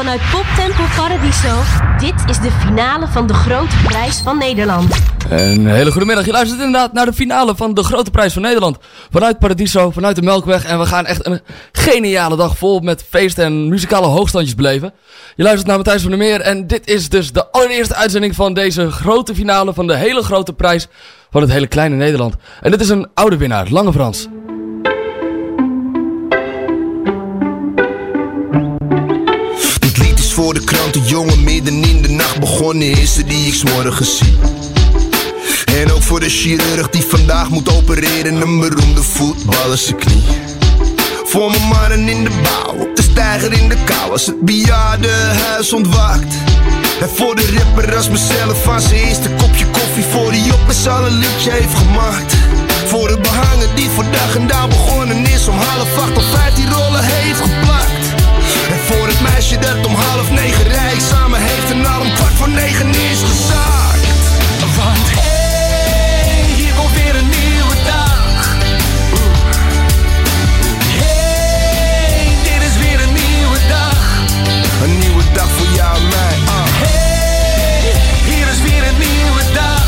Vanuit Poptempel Paradiso, dit is de finale van de Grote Prijs van Nederland. Een hele goede middag. Je luistert inderdaad naar de finale van de Grote Prijs van Nederland. Vanuit Paradiso, vanuit de Melkweg. En we gaan echt een geniale dag vol met feesten en muzikale hoogstandjes beleven. Je luistert naar Matthijs van der Meer. En dit is dus de allereerste uitzending van deze grote finale van de hele Grote Prijs van het hele kleine Nederland. En dit is een oude winnaar, Lange Frans. Voor de kranten, jongen, midden in de nacht begonnen is er die ik s'morgens zie. En ook voor de chirurg die vandaag moet opereren, een beroemde voetballer zijn knie. Voor mijn mannen in de bouw, op de steiger in de kou, als het bejaardenhuis ontwaakt. En voor de rapper als mezelf van zijn eerste kopje koffie, voor die op en al een liedje heeft gemaakt. Voor de behanger die dag en dag begonnen is, om half acht of vijftien rollen heeft geplakt. Voor het meisje dat om half negen rijdt samen heeft en al om kwart voor negen is gezaakt. Want hey, hier komt weer een nieuwe dag. Hey, dit is weer een nieuwe dag. Een nieuwe dag voor jou en mij. ah. Hey, hier is weer een nieuwe dag.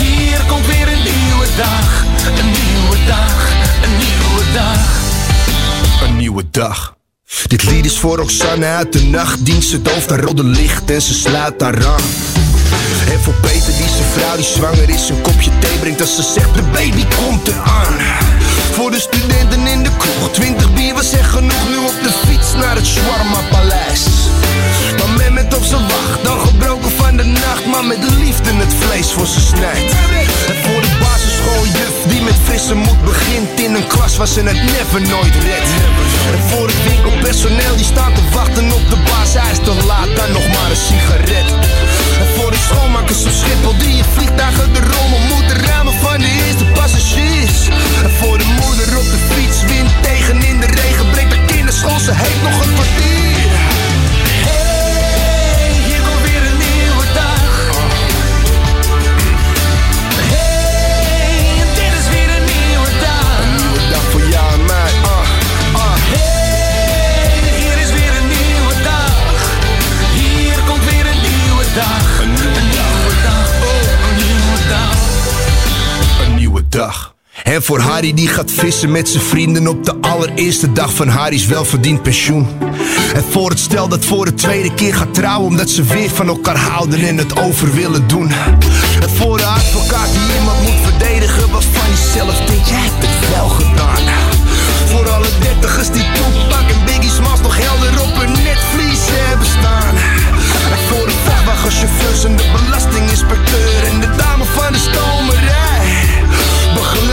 Hier komt weer een nieuwe dag. Een nieuwe dag, een nieuwe dag. Een nieuwe dag. Dit lied is voor Roxanne uit de nachtdienst. Het hoofd aan rode licht en ze sluit haar aan. En voor Peter die zijn vrouw die zwanger is een kopje thee brengt als ze zegt de baby komt eraan. Voor de studenten in de kroeg, 20 bier was echt genoeg. Nu op de fiets naar het Shawarma Paleis. Maar men met op zijn wacht, dan gebroken van de nacht. Maar met liefde het vlees voor ze snijdt. De basisschooljuf die met frisse moed begint in een klas waar ze het never nooit redt. En voor het winkelpersoneel die staat te wachten op de baas, hij is te laat, dan nog maar een sigaret. En voor de schoonmakers op Schiphol die in vliegtuigen de rommel moeten ruimen van de eerste passagiers. En voor de moeder op de fiets, wind tegen in de regen, brengt de kinderschool, ze heeft nog een kwartier. En voor Harry die gaat vissen met zijn vrienden op de allereerste dag van Harry's welverdiend pensioen. En voor het stel dat voor de tweede keer gaat trouwen omdat ze weer van elkaar houden en het over willen doen. En voor de advocaat die iemand moet verdedigen waarvan je zelf denkt, jij hebt het wel gedaan. Voor alle dertigers die Tupac en Biggie Smalls nog helder op hun netvlies hebben staan. En voor de vrachtwagenchauffeurs en de belastinginspecteur en de dame van de stomerij. Begeleiders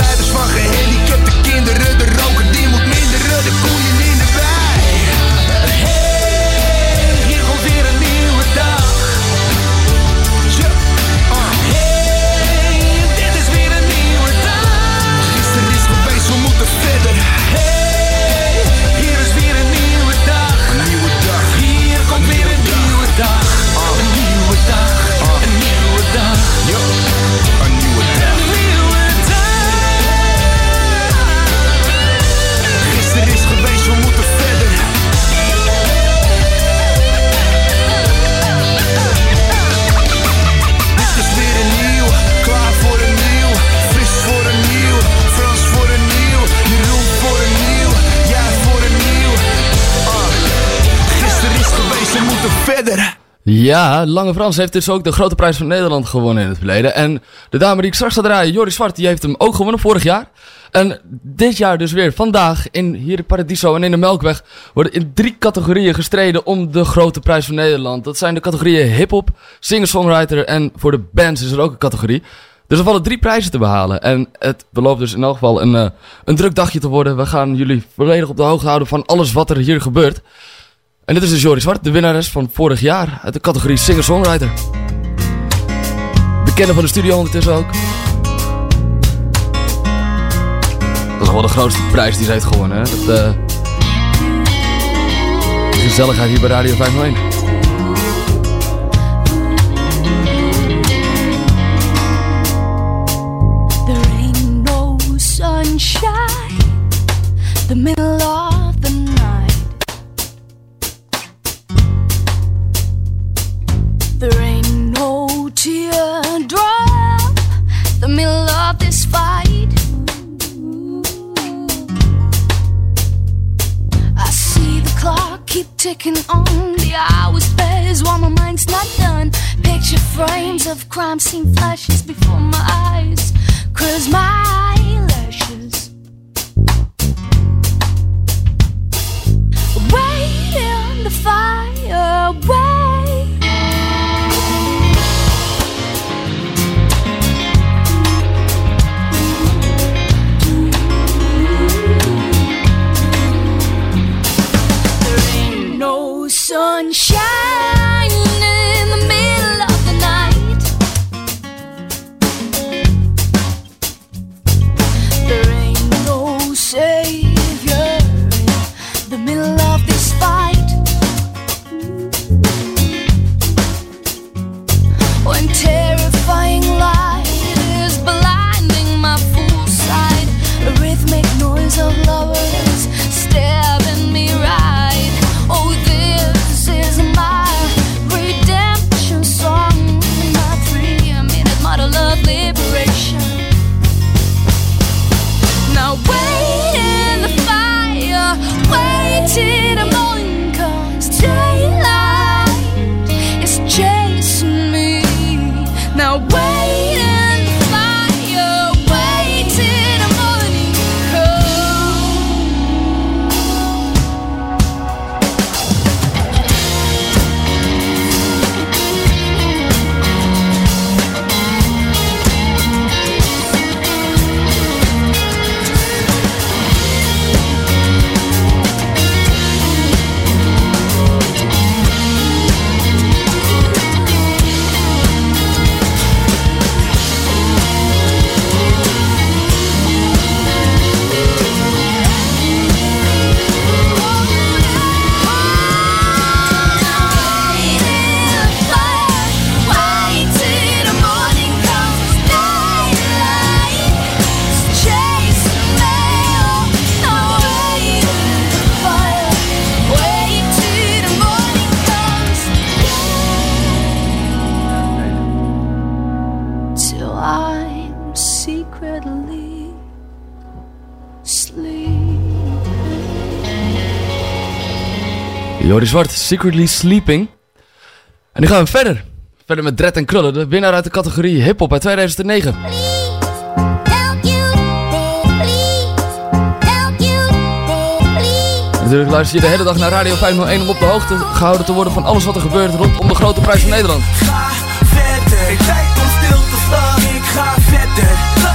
Ja, Lange Frans heeft dus ook de grote prijs van Nederland gewonnen in het verleden. En de dame die ik straks ga draaien, Joris Zwart, die heeft hem ook gewonnen vorig jaar. En dit jaar dus weer, vandaag, in, hier in Paradiso en in de Melkweg, worden in drie categorieën gestreden om de grote prijs van Nederland. Dat zijn de categorieën hip-hop, singer-songwriter en voor de bands is er ook een categorie. Dus er vallen drie prijzen te behalen. En het belooft dus in elk geval een, eh, een druk dagje te worden. We gaan jullie volledig op de hoogte houden van alles wat er hier gebeurt. En dit is de Joris Zwart, de winnares van vorig jaar uit de categorie Singer-Songwriter. Bekende van de studio ondertussen ook. Dat is wel de grootste prijs die ze heeft gewonnen. Hè? Dat, eh, de gezelligheid hier bij Radio 501. The sunshine, the middle of There ain't no teardrop. The middle of this fight. I see the clock keep ticking on. The hours pass while my mind's not done. Picture frames of crime scene flashes before my eyes. Cause my eyelashes. Wait in the fire. Wait. Sunshine Joris Zwart, Secretly Sleeping. En nu gaan we verder. Verder met Dred en Krullen, de winnaar uit de categorie hip-hop uit 2009. Natuurlijk luister je de hele dag naar Radio 501 om op de hoogte gehouden te worden van alles wat er gebeurt rondom de grote prijs van Nederland. ga verder. Om stil te staan. Ik ga verder.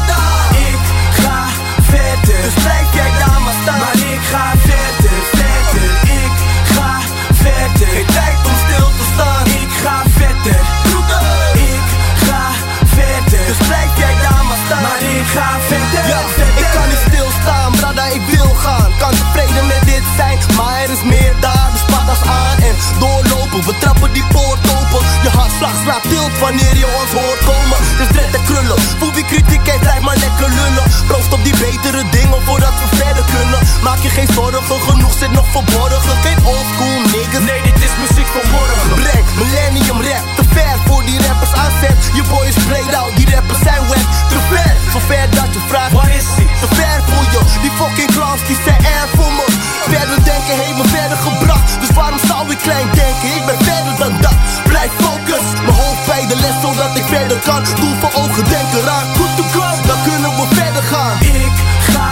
Die poort open. Je hartslag slaat tilt wanneer je ons hoort komen. Dus dret en krullen. Voel wie kritiek blijf maar lekker lullen. Proost op die betere dingen voordat we verder kunnen. Maak je geen zorgen, genoeg zit nog verborgen. Geen oldschool niggas. Nee, dit is muziek van morgen. Breng millennium rap, ver voor die rappers aanzet. Je boy is played out, die rappers zijn wet. Te ver, zover dat je vraagt. Waar is hij? Te ver voor je, die fucking clowns die zijn er voor me. Verder denken heeft me verder gebracht. Dus waarom zou ik klein denken? Ik ben verder dan dat. Blijf focus, mijn hoofd bij de les zodat ik verder kan. Doel voor ogen, denk eraan. Goed to go, dan kunnen we verder gaan. Ik ga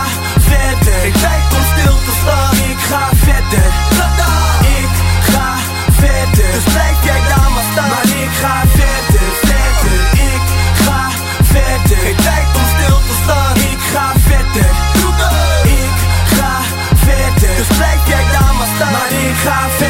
verder. Geen tijd om stil te staan. Ik ga verder. Staan.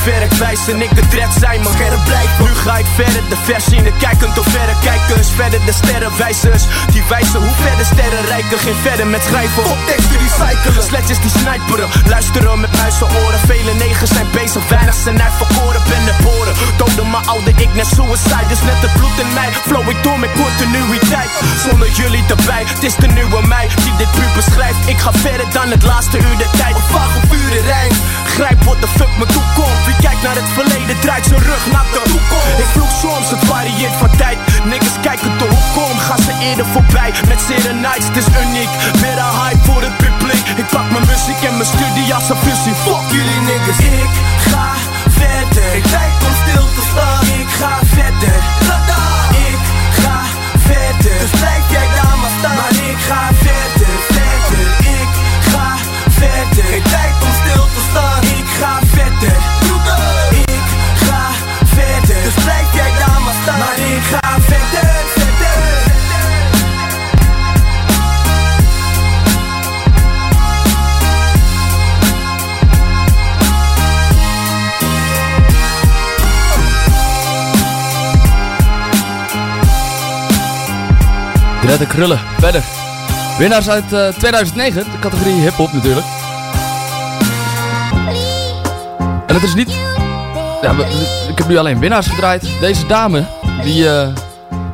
Ik de luie werkwijze en ik de dread zijn maar Scherp blijven. Nu ga ik verder, de versie in de kijkend tot verder. Kijken eens verder de sterrenwijzers Die wijzen hoe verder sterren rijken Geen verder met schrijven. Op teksten recyclen Sletjes die sniperen Luisteren met muisenoren Vele negers zijn bezig, weinig zijn uitverkoren Ben de boren. Doden mijn oude ik naar suicide Dus net het bloed in mij, flow ik door met continuïteit Zonder jullie erbij, het is de nieuwe mij Die dit puur beschrijft, ik ga verder dan het laatste uur de tijd. Of op uren rijm, grijp wat de fuck me toekomt Wie kijkt naar het verleden, draait zijn rug naar de toekomst. Ik vloek soms, het varieert van tijd. Niggas kijken de hoek om, ze eerder voorbij. Met nights, het is uniek. Weer een hype voor het publiek. Ik pak mijn muziek en mijn studie als een fusie Fuck jullie niggas Ik ga verder. Tijd om stil te staan. Ik ga verder. Ik ga verder. Dus blijf jij daar maar staan. Maar ik ga verder, verder. Ik ga verder. Geen tijd Greta Krullen, verder. Winnaars uit eh, 2009, de categorie hip-hop natuurlijk. En het is niet. Ja, ik heb nu alleen winnaars gedraaid. Deze dame, die eh,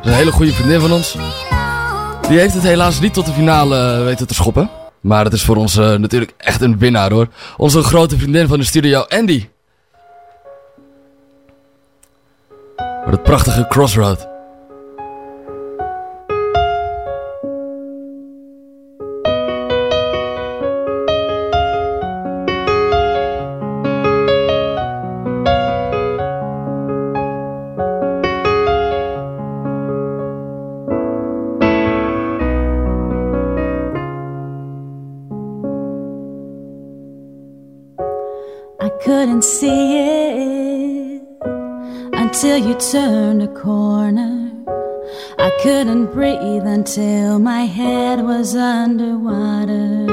is een hele goede vriendin van ons. Die heeft het helaas niet tot de finale eh, weten te schoppen. Maar het is voor ons eh, natuurlijk echt een winnaar hoor. Onze grote vriendin van de studio, Andy. Voor het prachtige Crossroad. Turned a corner. I couldn't breathe until my head was underwater.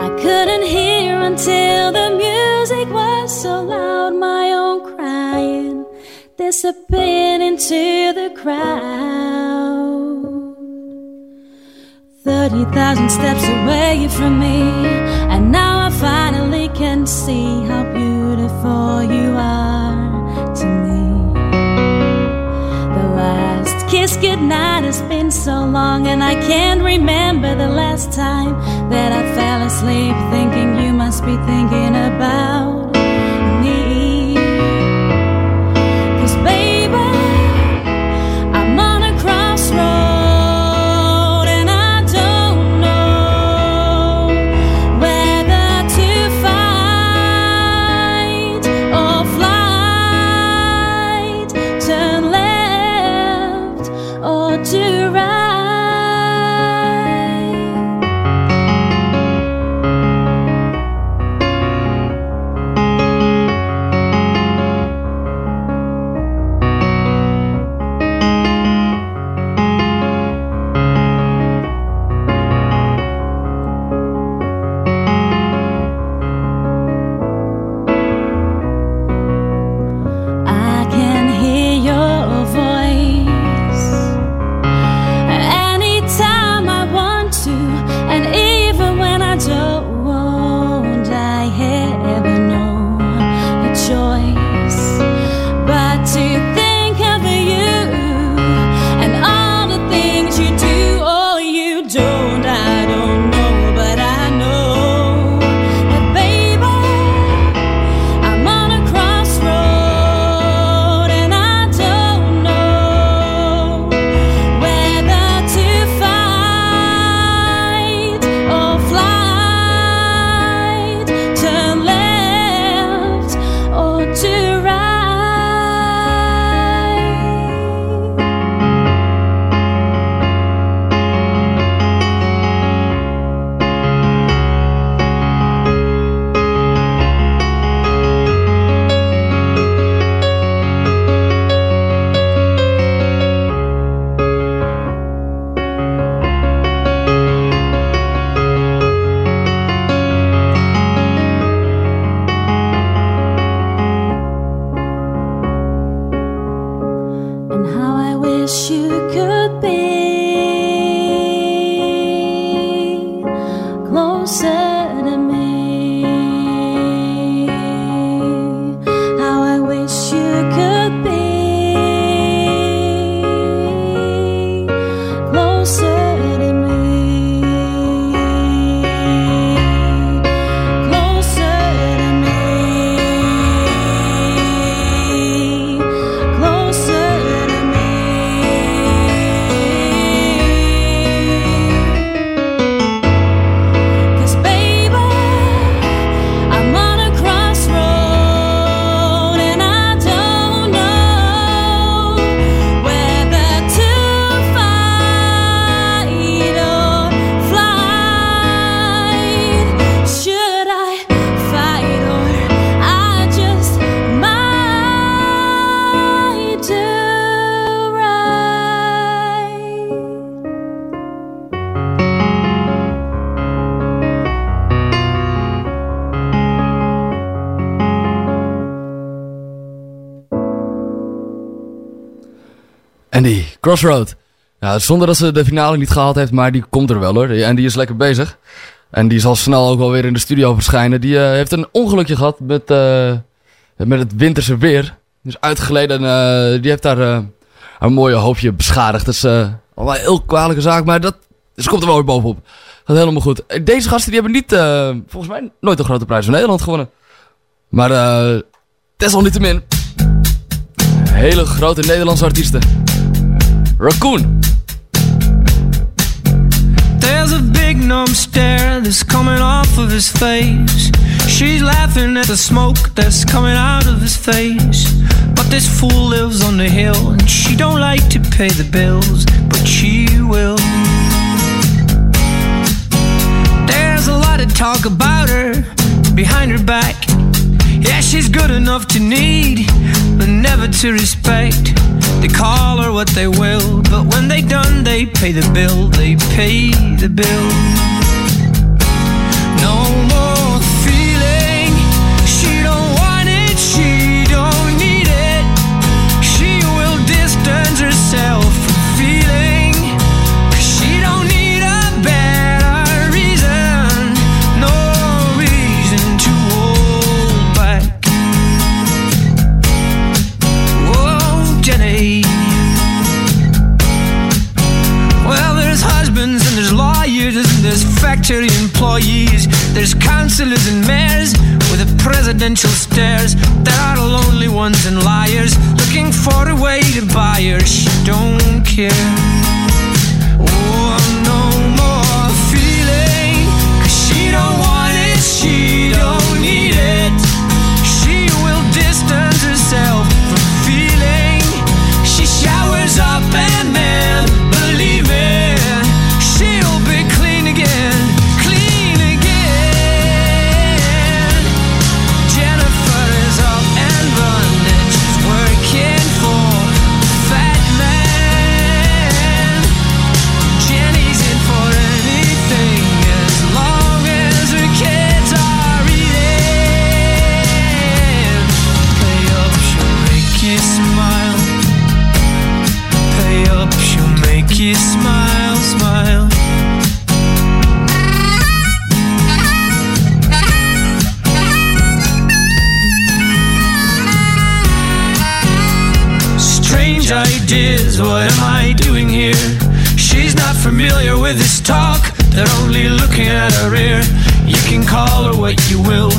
I couldn't hear until the music was so loud, my own crying disappeared into the crowd. 30,000 steps away from me, and now I finally can see how kiss goodnight has been so long, and I can't remember the last time that I fell asleep thinking you must be thinking about Crossroad. Ja, zonder dat ze de finale niet gehaald heeft, maar die komt er wel hoor. En die is lekker bezig. En die zal snel ook wel weer in de studio verschijnen. Die uh, heeft een ongelukje gehad met, uh, met het winterse weer. Dus uitgeleden en uh, die heeft daar een mooie hoofdje beschadigd. Dat is al een heel kwalijke zaak, maar dat, komt er wel weer bovenop. Gaat helemaal goed. Deze gasten die hebben niet, volgens mij, nooit een grote prijs van Nederland gewonnen. Maar desalniettemin, hele grote Nederlandse artiesten. Raccoon. There's a big numb stare that's coming off of his face. She's laughing at the smoke that's coming out of his face. But this fool lives on the hill and she don't like to pay the bills, but she will. There's a lot of talk about her behind her back. Yeah, she's good enough to need, but never to respect. They call her what they will, but when they done, they pay the bill. They pay the bill. No There's councillors and mayors with the presidential stares. There are the lonely ones and liars looking for a way to buy her. She don't care. Oh, she'll make you smile, smile. Strange ideas, what am I doing here? She's not familiar with this talk, they're only looking at her ear. You can call her what you will,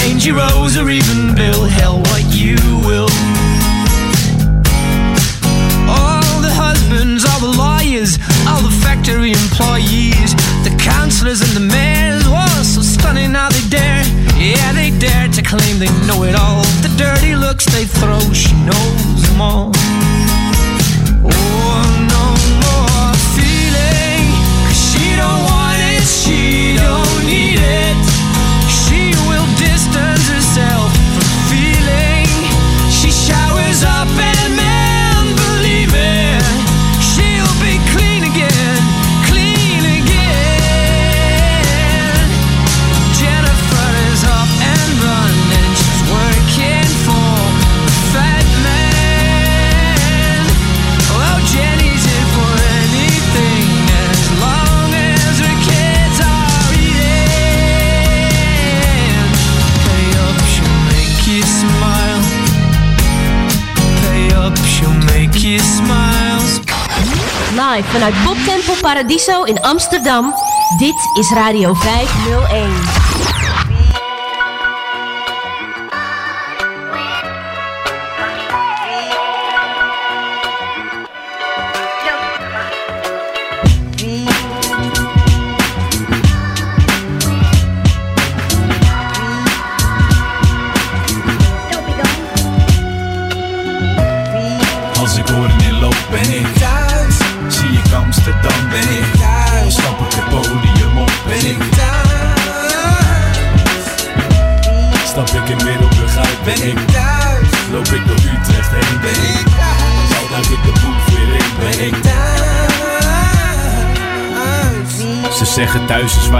Angie Rose or even Bill, hell, what you will. All the factory employees, the councillors and the mayors, whoa, so stunning how they dare. Yeah, they dare to claim they know it all. The dirty looks they throw, she knows them all. Oh, Vanuit Pop Tempo Paradiso in Amsterdam. Dit is Radio 501.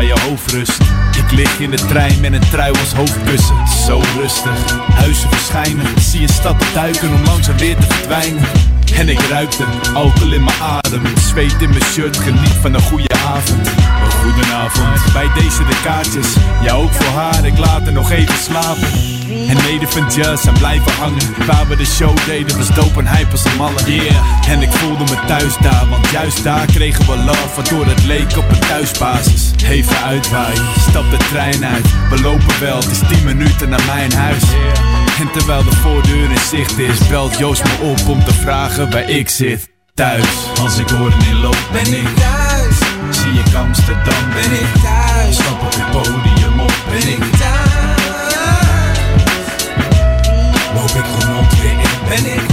Je hoofd rust. Ik lig in de trein met een trui als hoofdkussen. Zo rustig, huizen verschijnen. Zie een stad duiken om langzaam weer te verdwijnen. En ik ruikte alcohol in mijn adem. Zweet in mijn shirt, geniet van een goede avond. Een goedenavond. Bij deze de kaartjes. Ja, ook voor haar. Ik laat er nog even slapen. En neder van jazz en blijven hangen. Waar we de show deden was dope en hype als een malle. Yeah. En ik voelde me thuis daar, want juist daar kregen we love. Waardoor het leek op een thuisbasis. Even uitwaaien, stap de trein uit. We lopen wel, het is 10 minuten naar mijn huis. En terwijl de voordeur in zicht is, belt Joost me op om te vragen waar ik zit. Thuis. Als ik hoor in loop, ben ik thuis. Zie ik Amsterdam, ben ik thuis. Stap op het podium op, ben ik Loop ik rond weer in, ben ik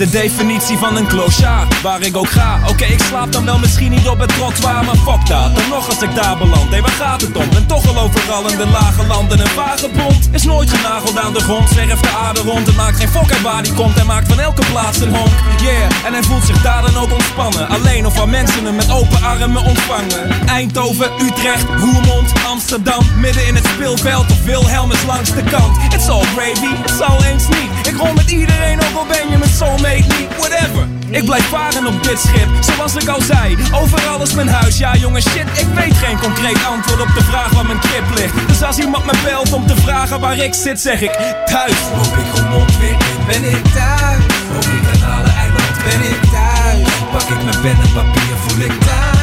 De definitie van een clochard, waar ik ook ga. Oké, ik slaap dan wel misschien niet op het trottoir Maar fuck dat, dan nog als ik daar beland. Hé, waar gaat het om? Ben toch al overal in de lage landen. Een vagebond is nooit genageld aan de grond. Zwerft de aarde rond en maakt geen fok uit waar die komt. Hij maakt van elke plaats een honk, yeah En hij voelt zich daar dan ook ontspannen. Alleen of waar mensen hem met open armen ontvangen. Eindhoven, Utrecht, Roermond, Amsterdam Midden in het speelveld of Wilhelmus langs de kant. It's all gravy, it's all eens niet. Ik rol met iedereen, ook al ben je mijn soulmate niet, whatever. Ik blijf varen op dit schip, zoals ik al zei. Overal is mijn huis, ja jongen shit Ik weet geen concreet antwoord op de vraag waar mijn kip ligt. Dus als iemand me belt om te vragen waar ik zit Zeg ik thuis. Loop ik weer in, ben ik thuis. Loop ik Kanaleneiland, ben ik thuis. Pak ik mijn pen en papier, voel ik thuis.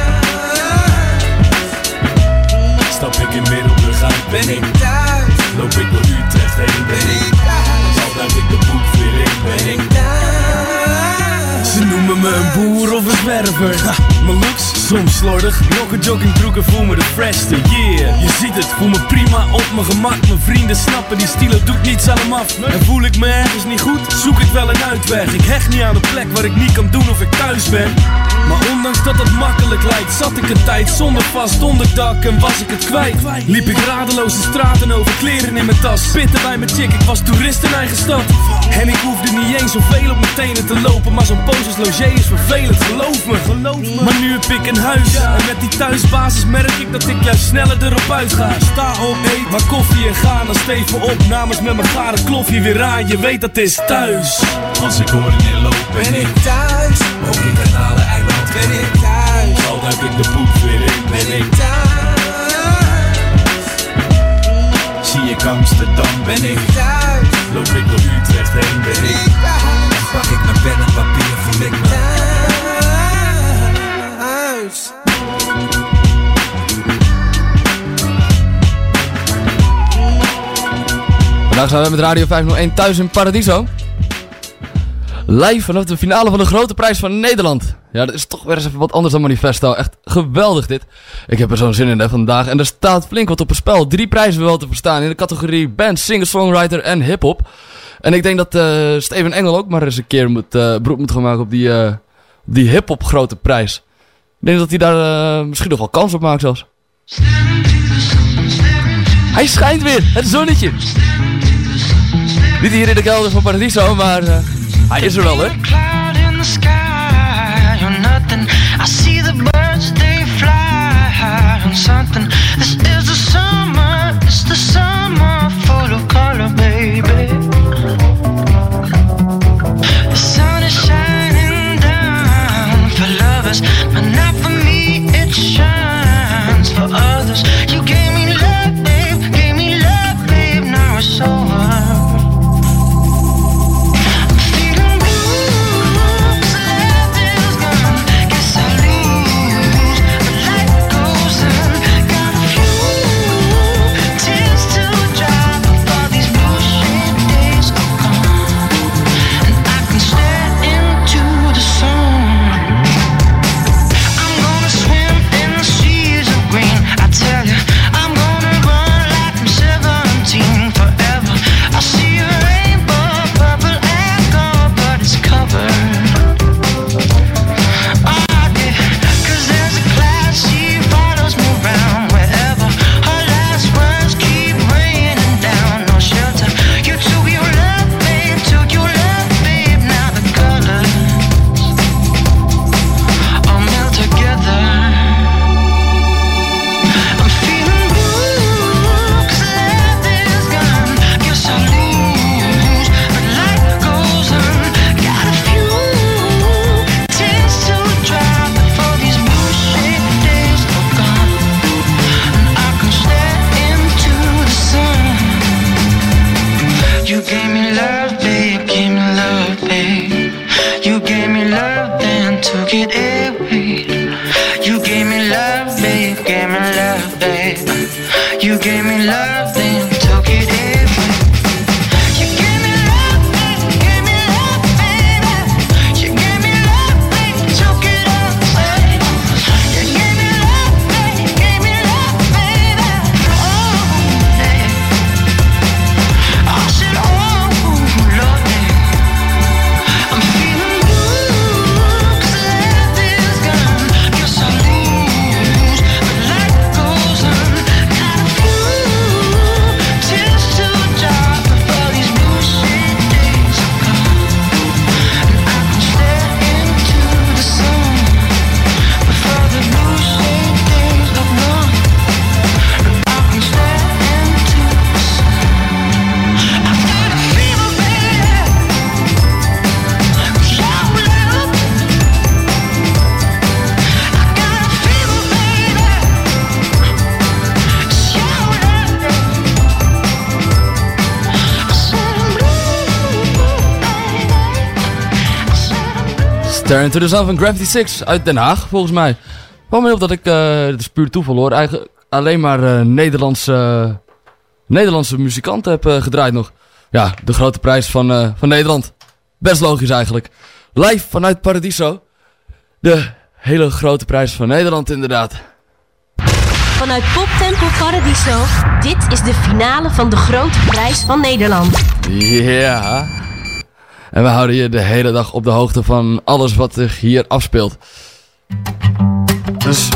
Stap ik in Middelburg uit, ben ik thuis. Loop ik door Utrecht heen, ben ik thuis. Al duik ik de boek weer in, ben ik thuis. Ze noemen me een boer of een zwerver. Ha, Mijn looks, soms slordig. Rokken joggingbroek en voel me de freshste, yeah. Je ziet het, voel me prima op mijn gemak. Mijn vrienden snappen, die stilo doet niets aan hem af. En voel ik me ergens niet goed, zoek ik wel een uitweg. Ik hecht niet aan de plek waar ik niet kan doen of ik thuis ben Maar ondanks dat het makkelijk lijkt Zat ik een tijd zonder vast onderdak en was ik het kwijt. Liep ik radeloos de straten over, kleren in mijn tas. Pitten bij mijn chick, ik was toerist in eigen stad. En ik hoefde niet eens zoveel op mijn tenen te lopen Maar zo'n poses logé is vervelend, geloof me, geloof me Maar nu heb ik een huis En met die thuisbasis merk ik dat ik juist sneller erop uit ga. Sta op, eet maar koffie en ga dan steven op. Namens met mijn garen klofje weer aan, je weet dat is thuis. Als ik hoor in loop, ben ik thuis. Ook in duik ik de boek weer in, ben ik thuis. Zie ik Amsterdam, ben ik thuis. Loop ik door Utrecht heen, ben ik pak ik mijn pen en papier, voel ik me thuis. Vandaag zijn we met Radio 501 thuis in Paradiso. Live vanaf de finale van de grote prijs van Nederland. Ja, dat is toch weer eens even wat anders dan Manifesto. Echt geweldig dit. Ik heb er zo'n zin in hè, vandaag. En er staat flink wat op het spel. Drie prijzen wel te verstaan in de categorie band, singer-songwriter en hip-hop. En ik denk dat eh, Steven Engel ook maar eens een keer moet, eh, beroep moet gaan maken op die, eh, die hip-hop grote prijs. Ik denk dat hij daar misschien nog wel kans op maakt zelfs. Hij schijnt weer, het zonnetje. Niet hier in de kelder van Paradiso, maar hij is er wel, hè? Something. This is Stare into the Sun van Gravity 6 uit Den Haag, volgens mij. Kwam me op dat ik, eh het is puur toeval hoor, eigenlijk alleen maar eh, Nederlandse, Nederlandse muzikanten heb eh, gedraaid nog. Ja, de grote prijs van, van Nederland. Best logisch eigenlijk. Live vanuit Paradiso. De hele grote prijs van Nederland inderdaad. Vanuit Poptempel Paradiso, dit is de finale van de grote prijs van Nederland. Ja. En we houden je de hele dag op de hoogte van alles wat zich hier afspeelt. Dus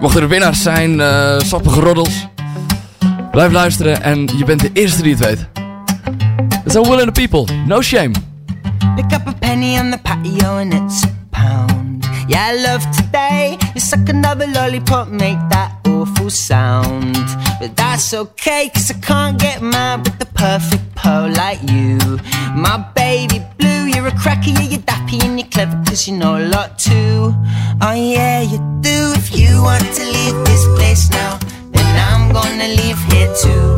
mochten er winnaars zijn, eh sappige roddels. Blijf luisteren en je bent de eerste die het weet. Het zijn Will and the People, no shame. Pick up a penny on the patio and it's a pound. Yeah, love today. You suck another lollipop, make that awful sound. But that's okay, cause I can't get mad with the perfect pearl like you. My baby blue, you're a cracker, yeah, you're dappy and you're clever, cause you know a lot too. Oh, yeah, you do. If you want to leave this place now, then I'm gonna leave here too.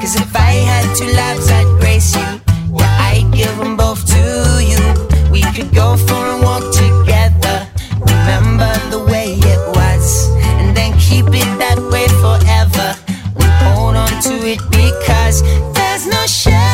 Cause if I had two lives, I'd grace you. Yeah, I'd give them both to you. We could go for a walk together. It that forever. And hold on to it because there's no shame,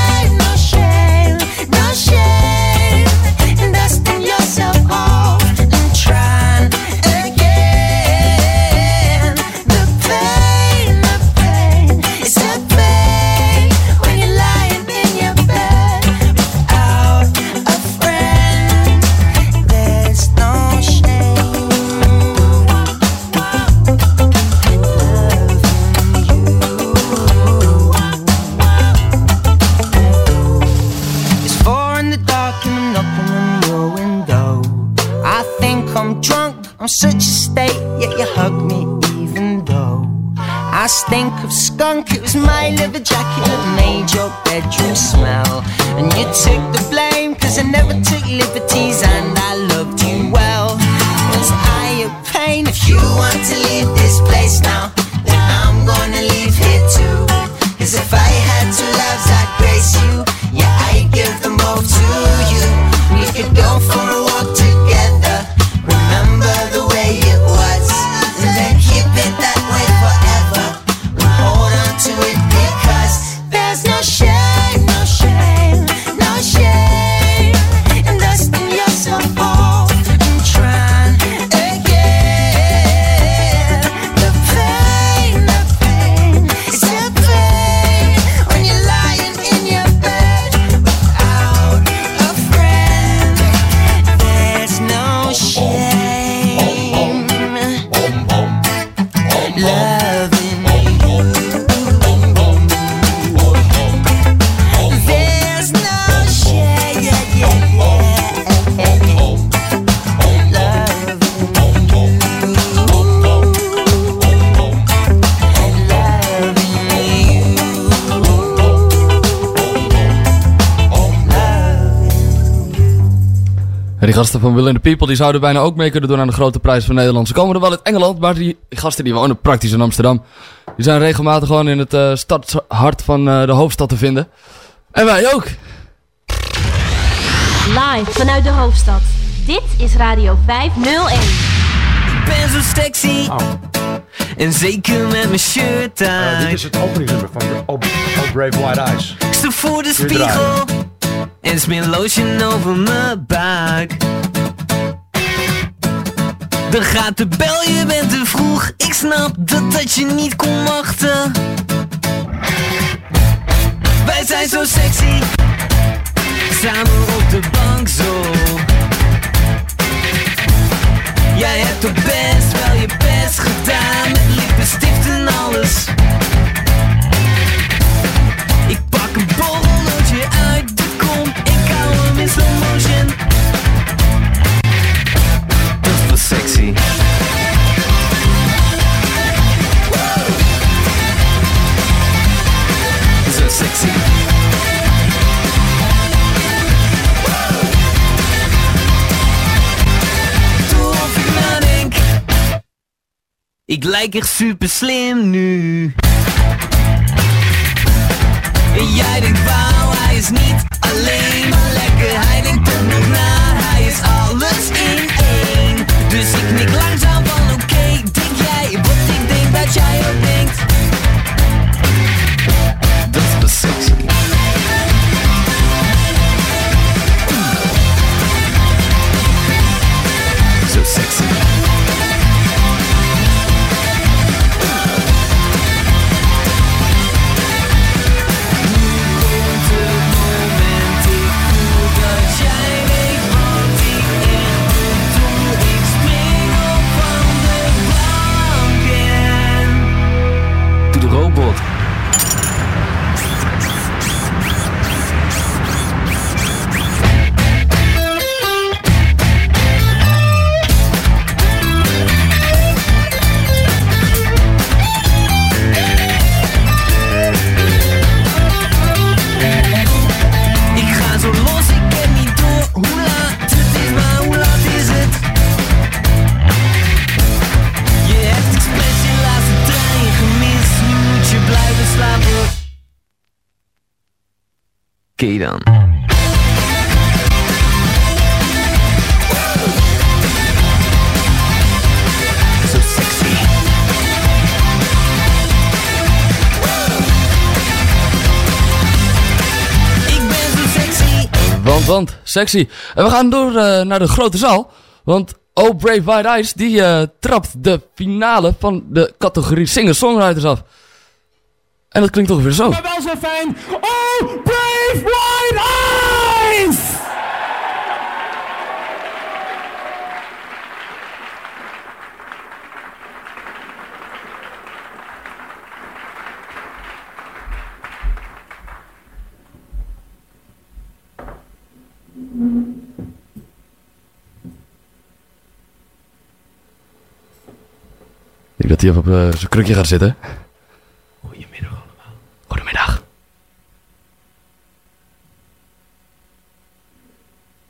such a state, yet you hug me even though I stink of skunk. It was my leather jacket that made your bedroom smell. And you took the blame, cause I never took liberties and I loved you well. Was I a pain? If you want to leave this place now, die gasten van Will and the People die zouden bijna ook mee kunnen doen aan de grote prijs van Nederland. Ze komen er wel uit Engeland, maar die gasten die wonen praktisch in Amsterdam. Die zijn regelmatig gewoon in het eh stadshart van eh, de hoofdstad te vinden. En wij ook. Live vanuit de hoofdstad. Dit is Radio 501. Ben zo sexy. En zeker met mijn shirt Eh, dit is het openingsnummer van de Oh, oh Brave White Eyes. Ik sta voor de spiegel en smeer lotion over mijn buik. Dan gaat de bel, je bent te vroeg. Ik snap dat dat je niet kon wachten. Wij zijn zo sexy, samen op de bank zo. Jij hebt toch best wel je best gedaan met lippenstift en alles. Slow motion. Dat was sexy. Wow. Zo sexy. Ik lijk echt super slim nu. En jij denkt wauw, hij is niet ik knik langzaam van oké, denk jij wat ik denk dat jij ook denkt Oké dan. Zo sexy. Ik ben zo sexy. Want, want, sexy. En we gaan door eh, naar de grote zaal. Want Oh Brave White Eyes, die eh, trapt de finale van de categorie singer-songwriters af. En dat klinkt toch weer zo. Maar wel zo fijn. Oh, brave white eyes! Ik denk dat hij even op eh, zijn krukje gaat zitten. Goedemiddag.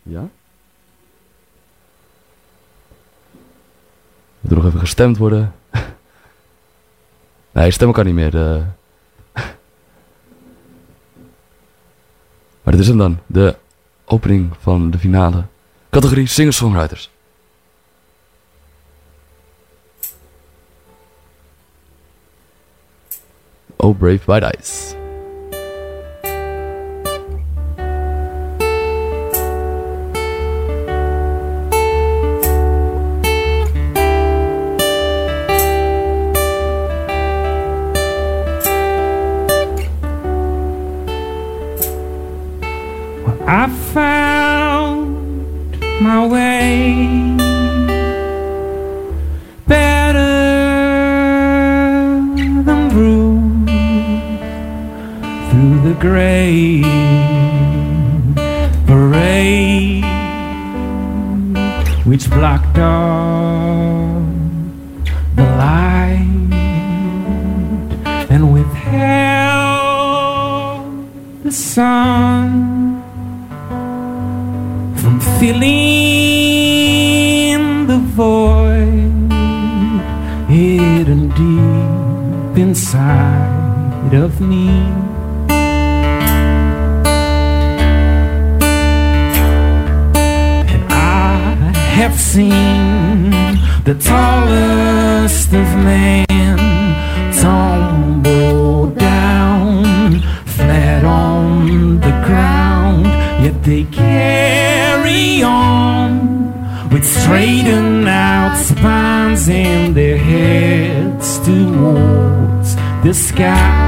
Ja? Moet er nog even gestemd worden? nee, stemmen kan niet meer. eh. maar dit is hem dan. De opening van de finale. Categorie singer-songwriters. Oh Brave White Eyes. I found my way gray parade which blocked off the light and withheld the sun from filling the void hidden deep inside of me. Seen the tallest of men tumble down flat on the ground, yet they carry on with straightened out spines and their heads towards the sky.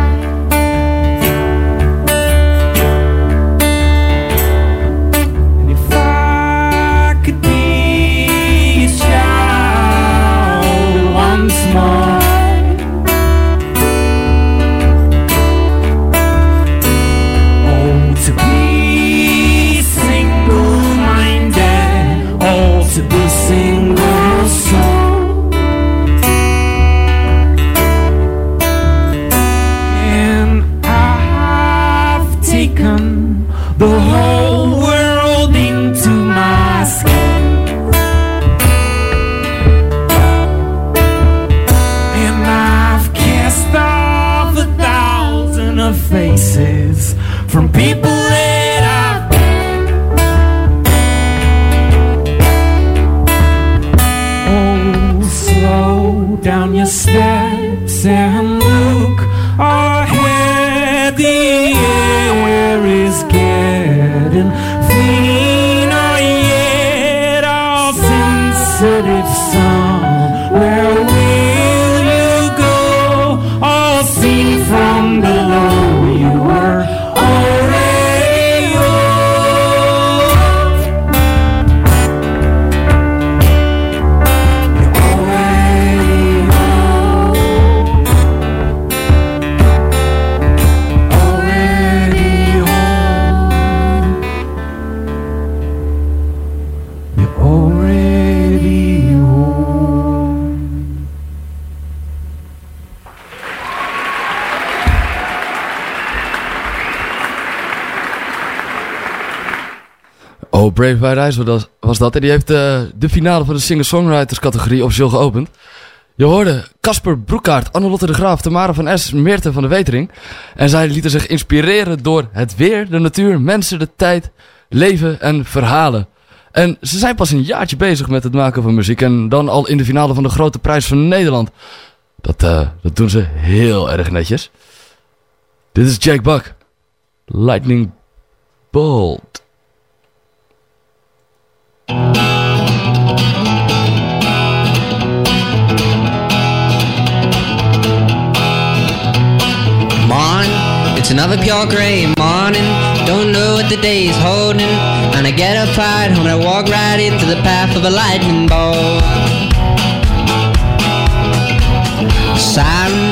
Brave by Rise was dat-. En die heeft eh, de finale van de singer-songwriters categorie officieel geopend. Je hoorde Casper Broekaert, Annelotte de Graaf, Tamara van S, Meerte van de Wetering. En zij lieten zich inspireren door het weer, de natuur, mensen, de tijd, leven en verhalen. En ze zijn pas een jaartje bezig met het maken van muziek. En dan al in de finale van de Grote Prijs van Nederland. Dat, eh, dat doen ze heel erg netjes. Dit is Jack Buck. Lightning Bolt. It's another pure gray morning. Don't know what the day is holding. And I get up right home and I walk right into the path of a lightning bolt. Siren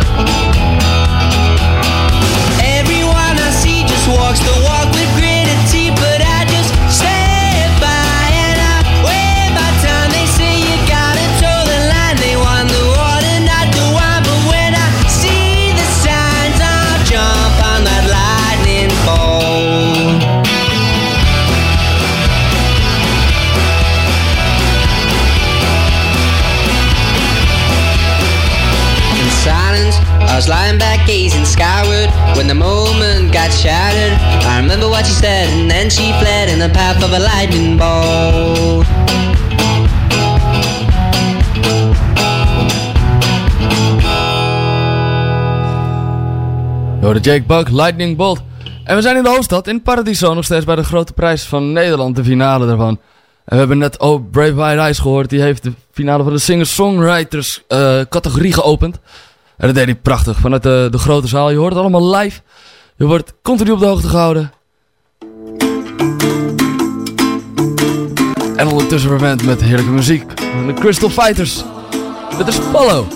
hoorde Jake Buck, Lightning Bolt. En we zijn in de hoofdstad, in Paradiso, nog steeds bij de grote prijs van Nederland, de finale daarvan. En we hebben net Oh Brave White Eyes gehoord, die heeft de finale van de Singer-Songwriters eh, categorie geopend. En dat deed hij prachtig, vanuit de, de grote zaal. Je hoort het allemaal live, je wordt continu op de hoogte gehouden. En ondertussen verwend met heerlijke muziek. van De Crystal Fighters. Dit is Apollo.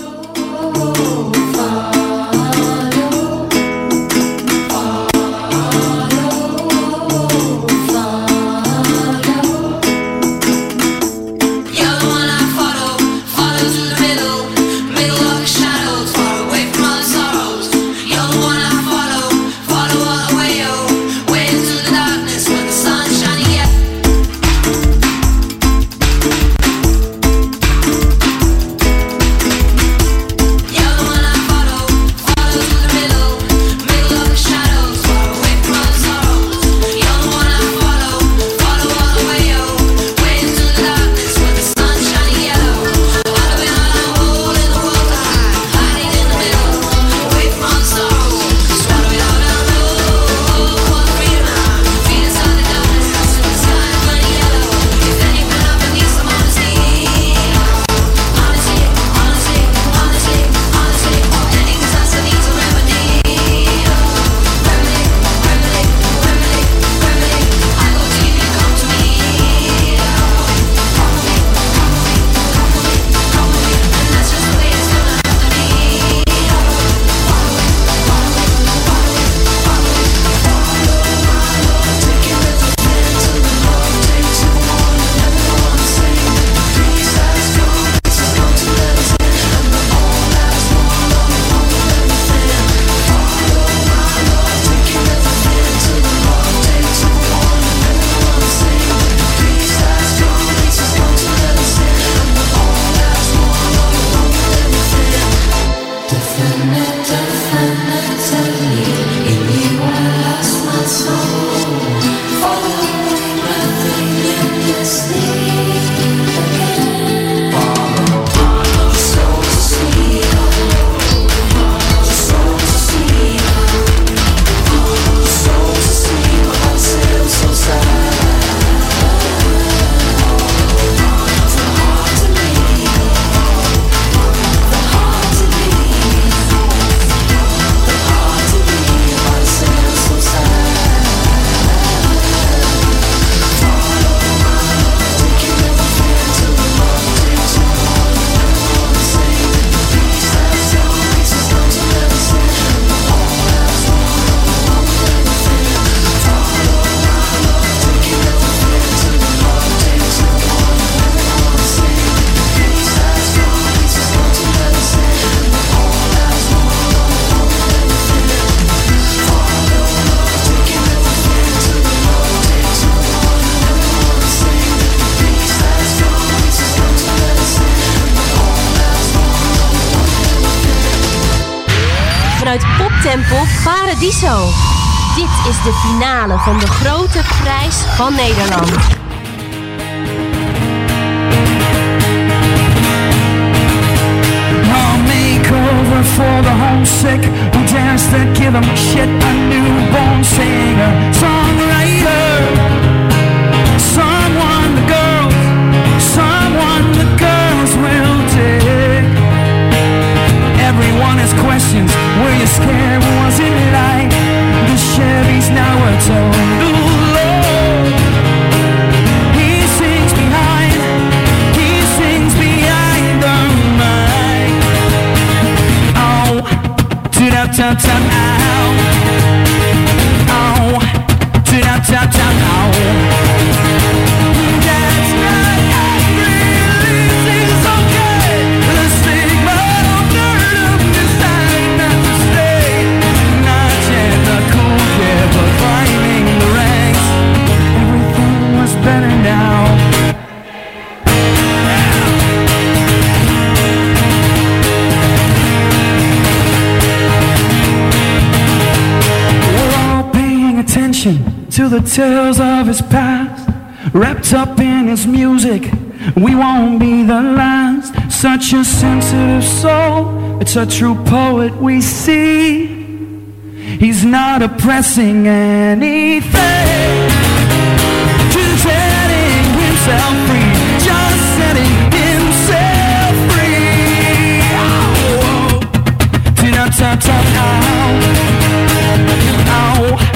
Tempel Paradiso. Dit is de finale van de Grote Prijs van Nederland. for the homesick who danced to give them shit. A newborn singer, song Were you scared? Was it like The Chevy's now a total. He sings behind, he sings behind the mic. Oh, tap tap out. Oh, tap tap tap out. to the tales of his past, wrapped up in his music. We won't be the last. Such a sensitive soul, it's a true poet we see. He's not oppressing anything, just setting himself free, just setting himself free. Oh, oh.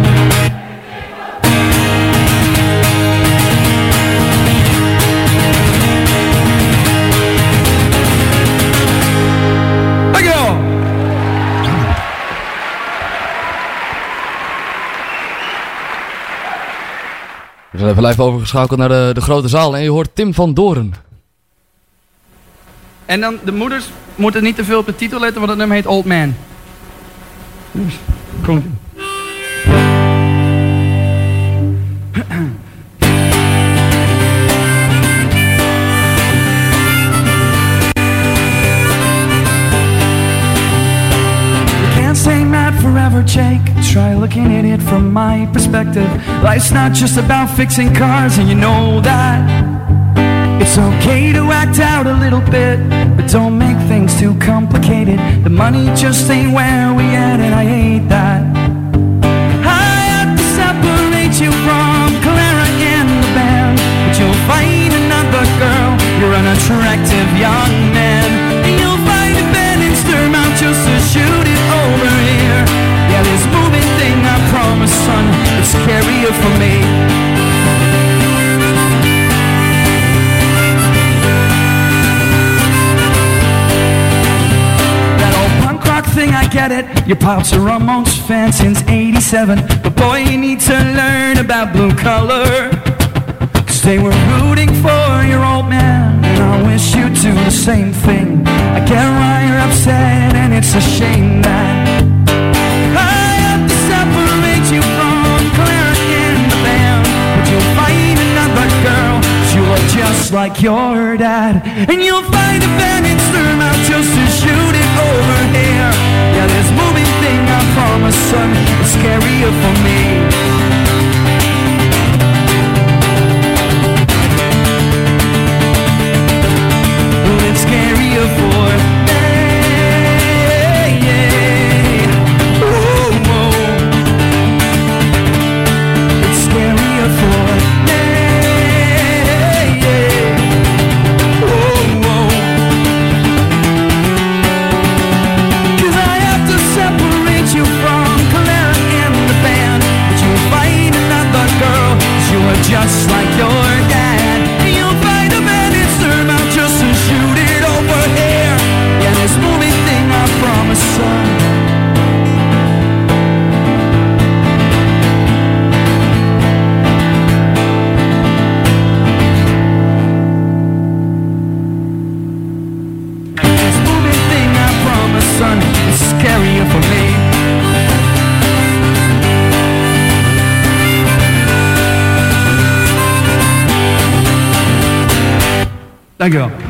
We even live overgeschakeld naar de, de grote zaal en je hoort Tim van Doren. En dan, de moeders moeten niet te veel op de titel letten, want het nummer heet Old Man. Dus, Komt. Jake. Try looking at it from my perspective. Life's not just about fixing cars, and you know that. It's okay to act out a little bit, but don't make things too complicated. The money just ain't where we at, and I hate that. I have to separate you from Clara and the band, but you'll find another girl. You're an attractive young get it. Your pops are Ramones fan since 87. But boy, you need to learn about blue collar. Cause they were rooting for your old man. And I wish you'd do the same thing. I get why you're upset, and it's a shame that look just like your dad. And you'll find a Benninster out just to shoot it over here. Yeah, this moving thing, I promise, son, is scarier for me. Just like Dankjewel.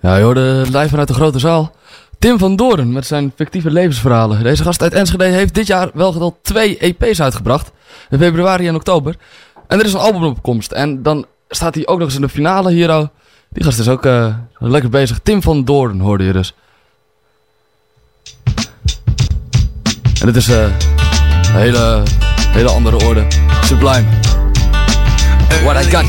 Ja, je hoorde live vanuit de grote zaal. Tim van Doren met zijn fictieve levensverhalen. Deze gast uit Enschede heeft dit jaar wel geteld twee EP's uitgebracht. In februari en oktober. En er is een album op komst. En dan staat hij ook nog eens in de finale hier. al. Die gast is ook eh, lekker bezig. Tim van Doorn hoorde je dus. En dit is eh, een hele, hele andere orde. Sublime. What I got.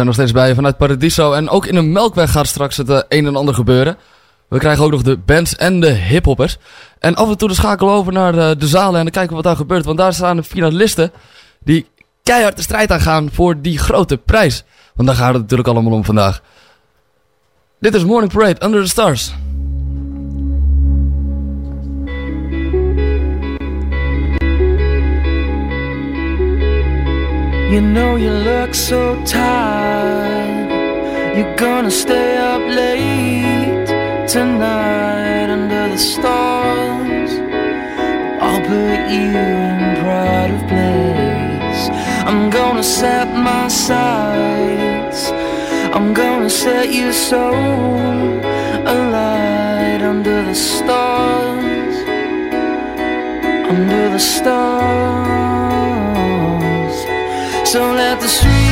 Zijn nog steeds bij vanuit Paradiso. En ook in de Melkweg gaat straks het eh, een en ander gebeuren. We krijgen ook nog de bands en de hiphoppers. En af en toe dan schakelen we over naar eh, de zalen en dan kijken wat daar gebeurt. Want daar staan de finalisten die keihard de strijd aangaan voor die grote prijs. Want daar gaat het natuurlijk allemaal om vandaag. Dit is Morning Parade Under the Stars. You know you look so tired. You're gonna stay up late tonight under the stars. I'll put you in pride of place. I'm gonna set my sights. I'm gonna set your soul alight under the stars. Under the stars. So let the street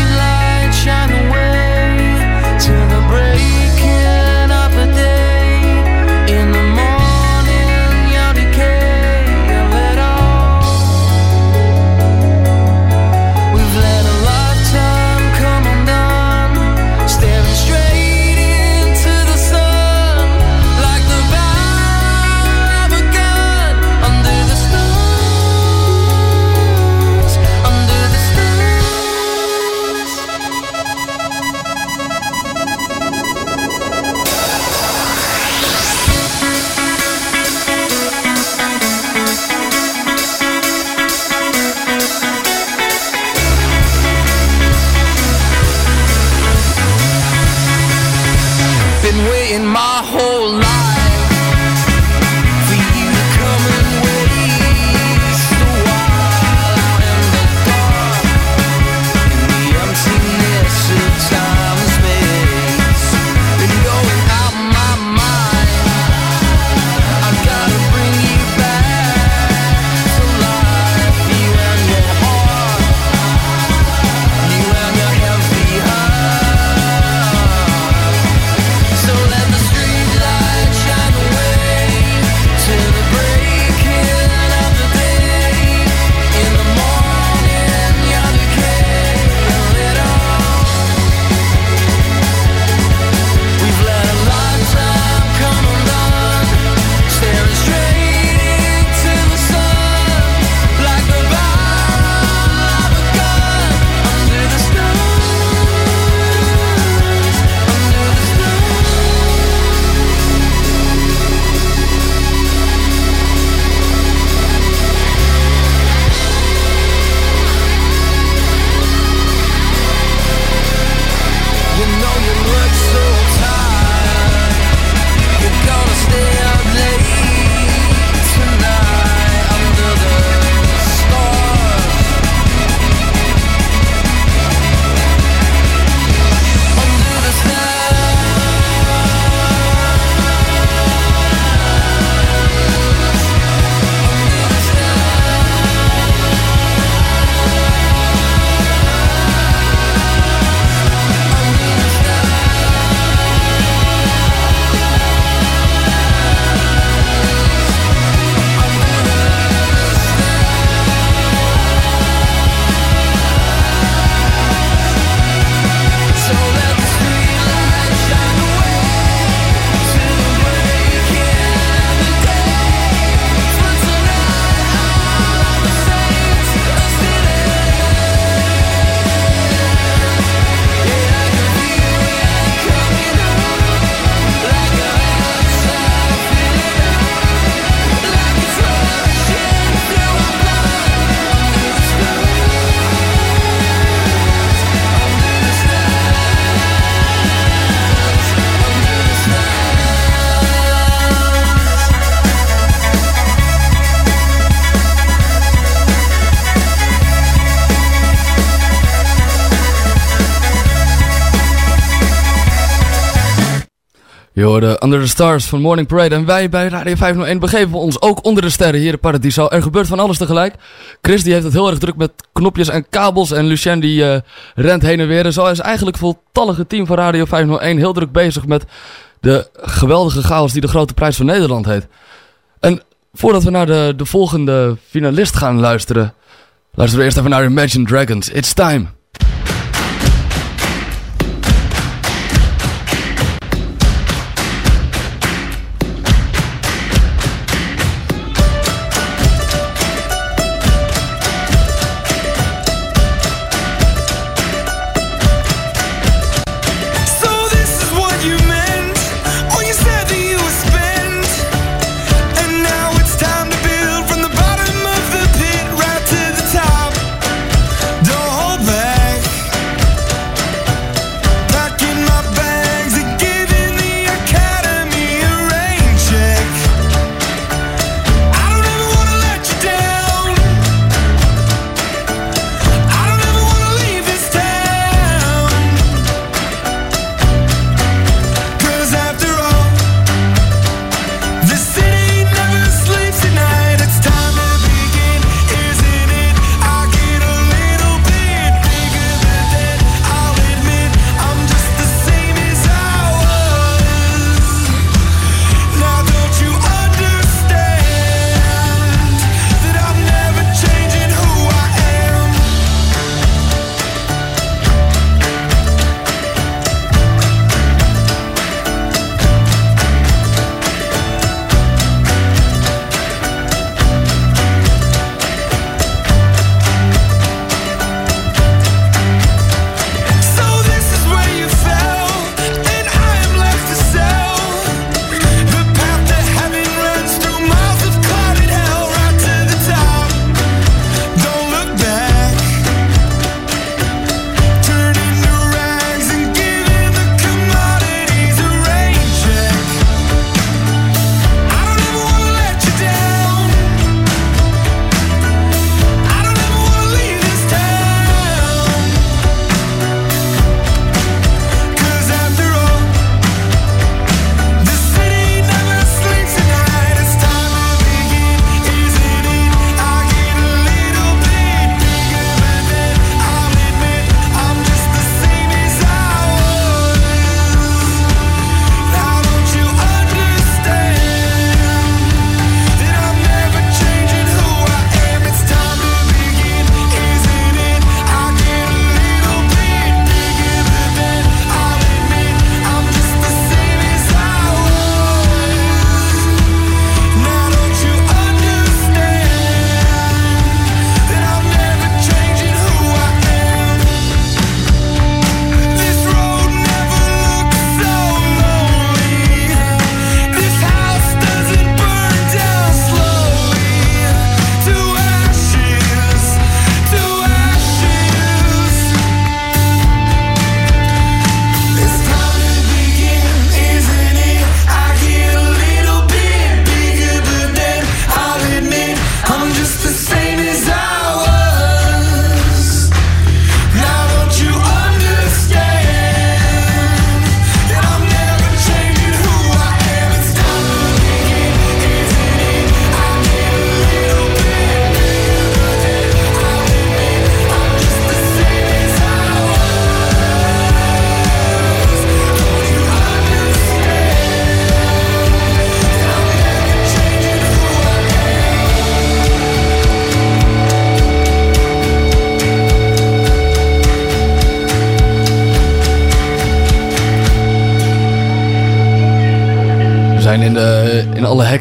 Eh, Under the Stars van Morning Parade. En wij bij Radio 501 begeven ons ook onder de sterren hier in Paradiso. Er gebeurt van alles tegelijk. Chris die heeft het heel erg druk met knopjes en kabels. En Lucien die eh, rent heen en weer. Zo is eigenlijk het voltallige team van Radio 501 heel druk bezig met de geweldige chaos die de Grote Prijs van Nederland heet. En voordat we naar de, de volgende finalist gaan luisteren, luisteren we eerst even naar Imagine Dragons. It's time.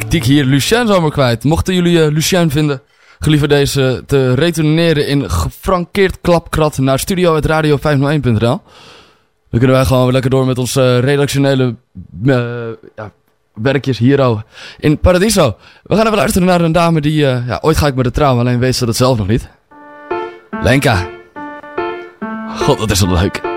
die ik hier Lucien zomaar kwijt. Mochten jullie eh, Lucien vinden, gelieve deze te retourneren in gefrankeerd klapkrat naar studio met radio501.nl. Dan kunnen wij gewoon lekker door met onze redactionele eh, ja, werkjes hier in Paradiso. We gaan even luisteren naar een dame die... Eh, ja, ooit ga ik met de trouw, alleen weet ze dat zelf nog niet. Lenka. God, dat is wel leuk.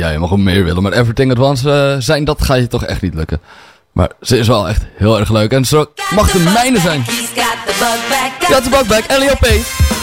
Ja, je mag ook meer willen, maar Everything Advance eh, zijn, dat gaat je toch echt niet lukken. Maar ze is wel echt heel erg leuk. En zo mag de mijne zijn. Got the bug back. Got some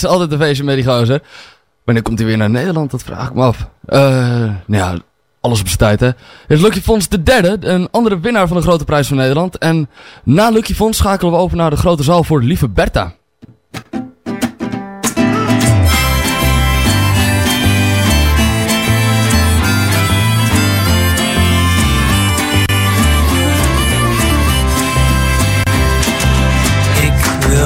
Pace. Altijd een feestje met die gozer. Wanneer komt hij weer naar Nederland? Dat vraag ik me af. Eh, nou ja, alles op zijn tijd hè. Is Lucky Fons de derde. Een andere winnaar van de Grote Prijs van Nederland. En na Lucky Fons schakelen we over naar de grote zaal voor Lieve Bertha.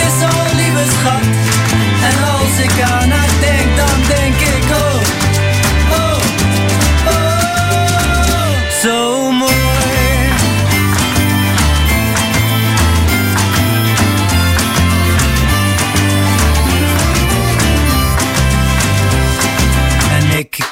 het is zo'n lieve schat. En als ik aan haar denk, dan denk ik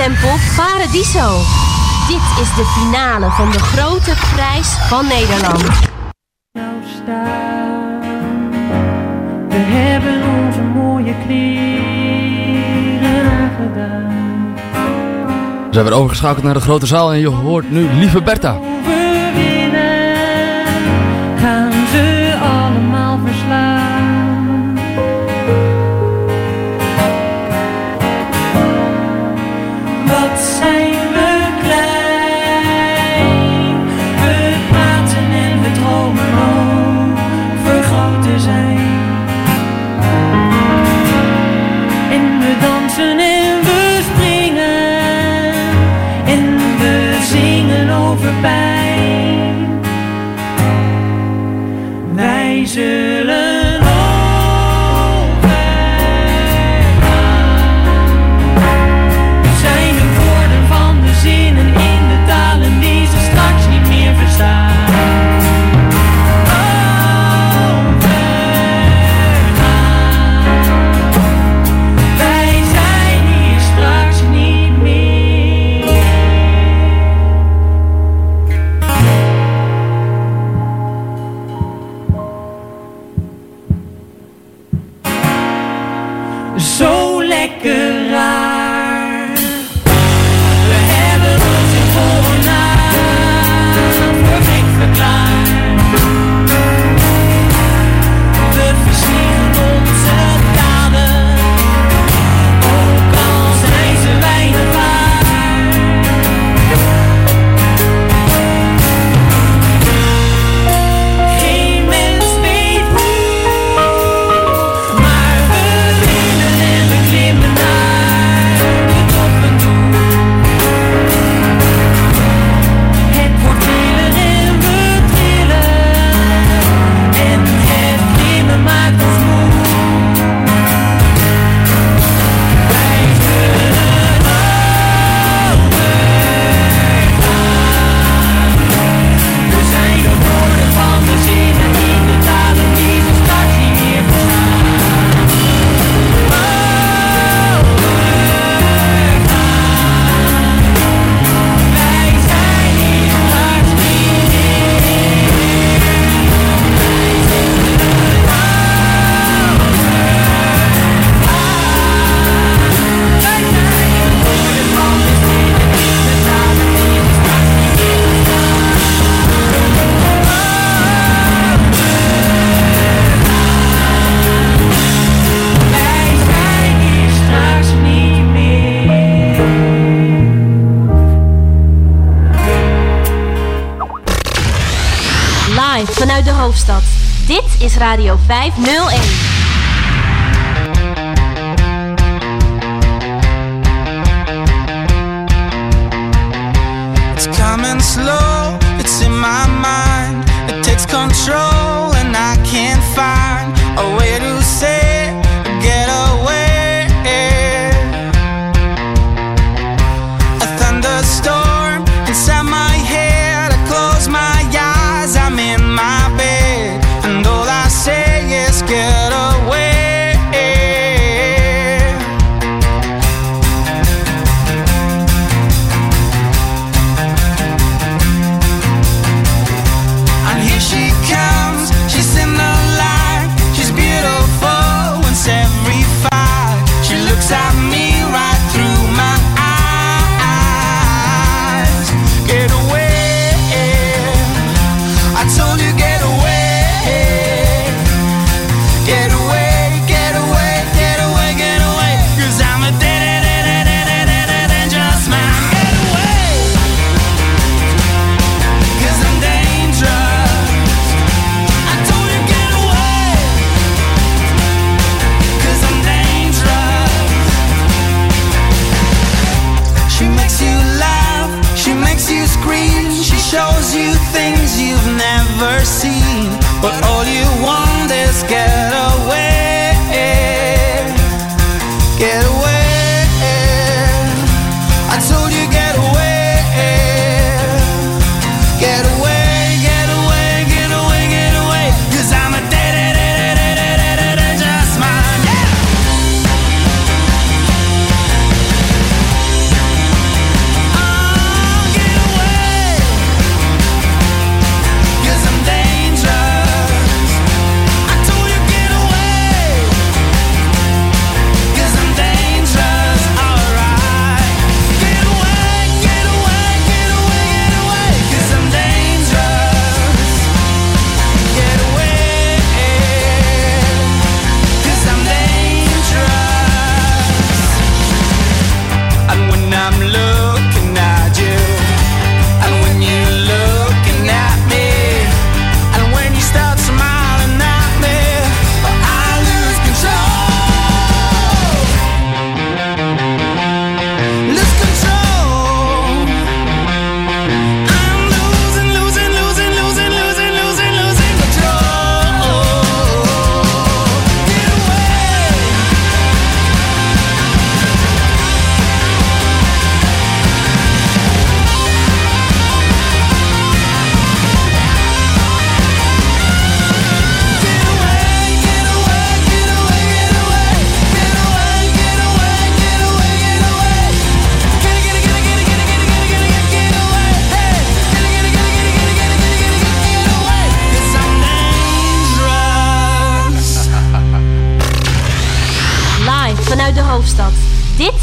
Poptempel Paradiso. Dit is de finale van de grote prijs van Nederland. We hebben onze mooie kleren aangedaan. We zijn weer overgeschakeld naar de grote zaal en je hoort nu Lieve Bertha. Is Radio 501.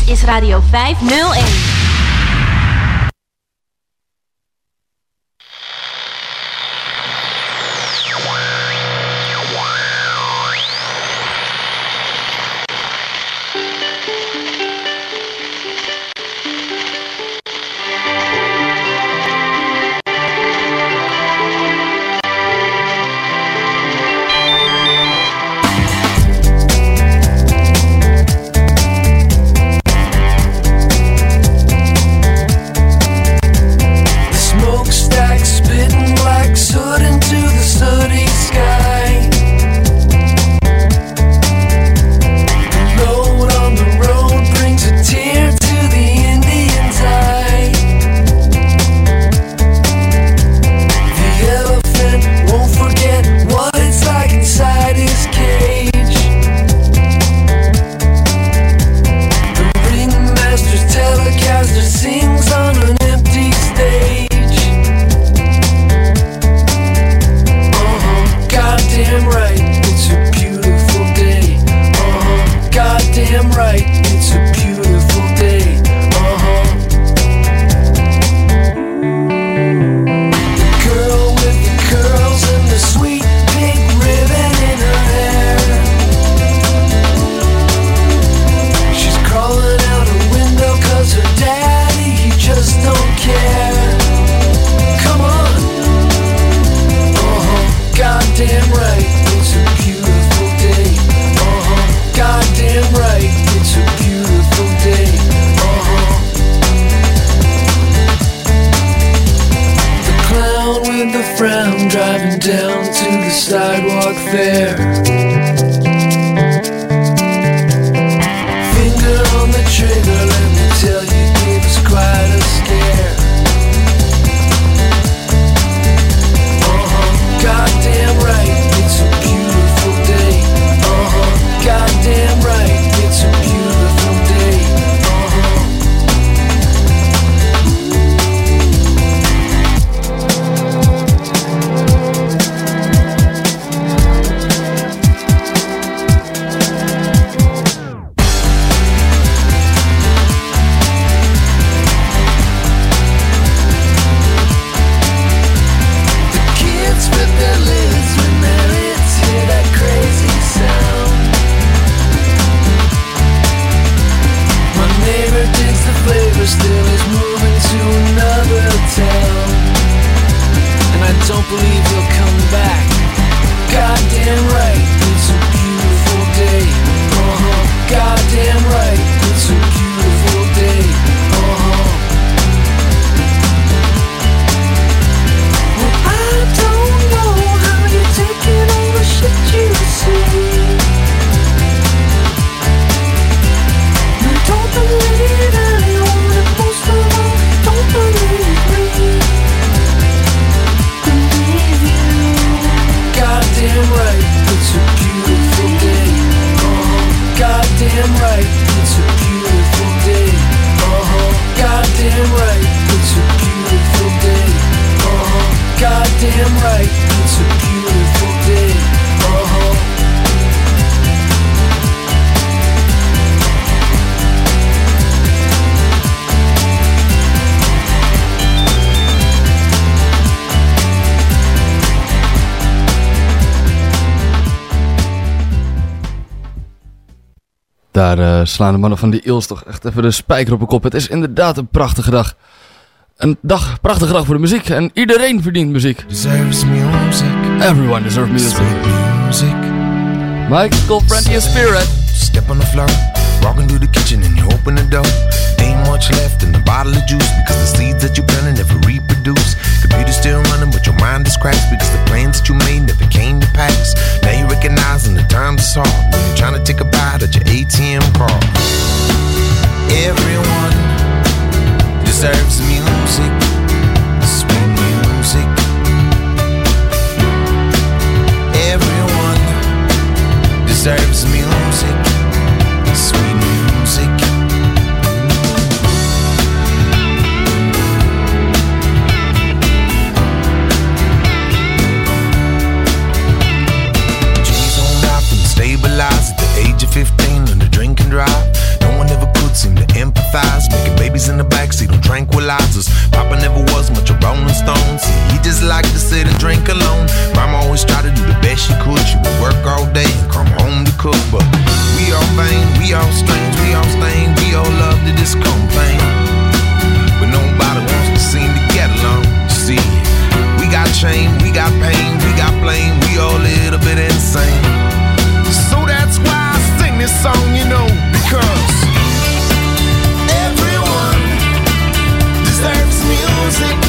Is Radio 501. Goddamn right, it's a beautiful day. Uh-huh. Goddamn right, it's a beautiful day. Uh-huh. Goddamn right, Daar eh, slaan de mannen van die Eels toch echt even de spijker op de kop. Het is inderdaad een prachtige dag. Een dag, prachtige dag voor de muziek. En iedereen verdient muziek. Deserves music. Everyone deserves music. Music. Michael Friendly in Spirit. Step on the floor, walking through the kitchen and you open the door. Ain't much left in the bottle of juice because the seeds that you planted never reproduce. Computer's still running, but your mind is cracked because the plans that you made never came to pass. Now you're recognizing the times is hard when you're trying to take a bite at your ATM card. Everyone deserves music, sweet music. Everyone deserves music, sweet 15 on the drink and drive. No one ever could seem to empathize. Making babies in the backseat on tranquilizers. Papa never was much a Rolling Stone. See, he just liked to sit and drink alone. Mama always tried to do the best she could. She would work all day and come home to cook. But we all vain, we all strange, we all stained, we all love to just complain. But nobody wants to seem to get along. See, we got shame, we got pain, we got blame, we all a little bit insane. This song, you know, because everyone deserves music,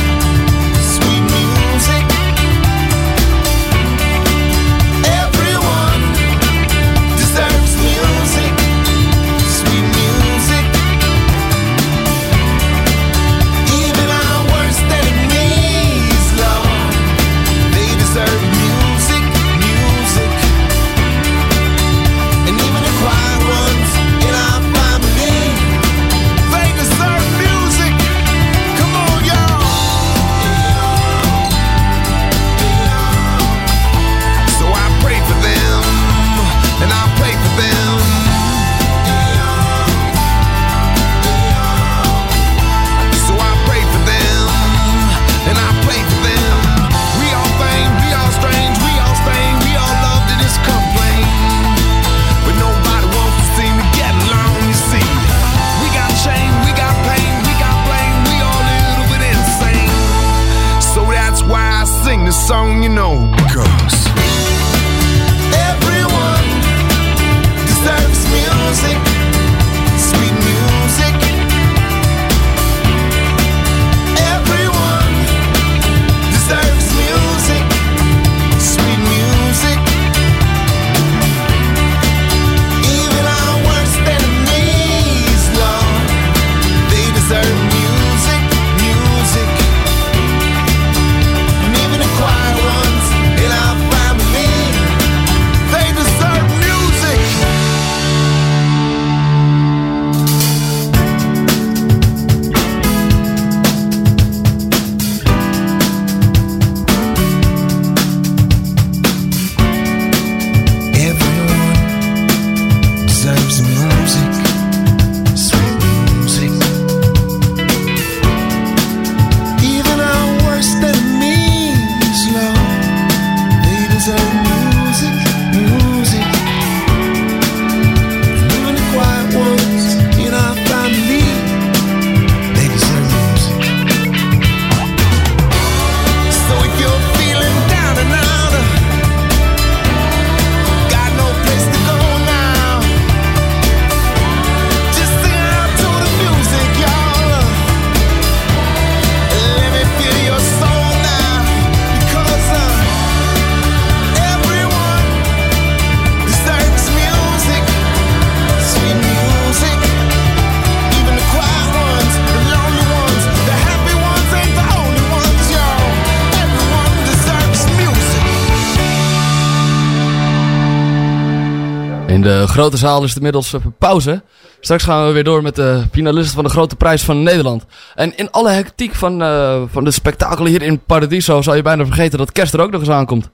de grote zaal is het inmiddels even pauze. Straks gaan we weer door met de finalisten van de Grote Prijs van Nederland. En in alle hectiek van, eh, van de spektakelen hier in Paradiso zou je bijna vergeten dat kerst er ook nog eens aankomt.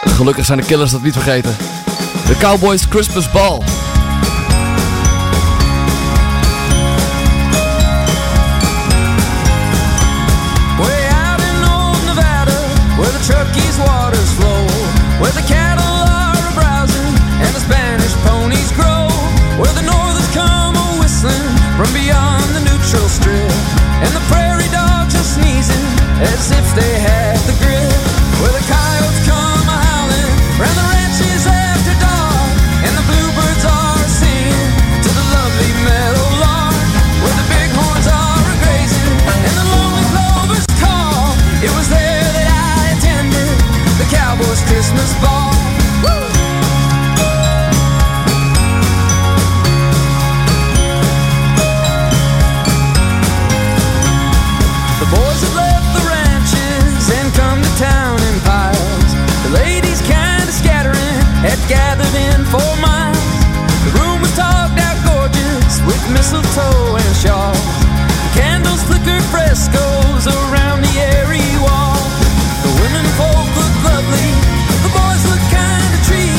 Gelukkig zijn de killers dat niet vergeten. De Cowboys Christmas Ball. From beyond mistletoe and shawls. Candles flickered frescoes around the airy wall. The women folk looked lovely, the boys looked kinda tree.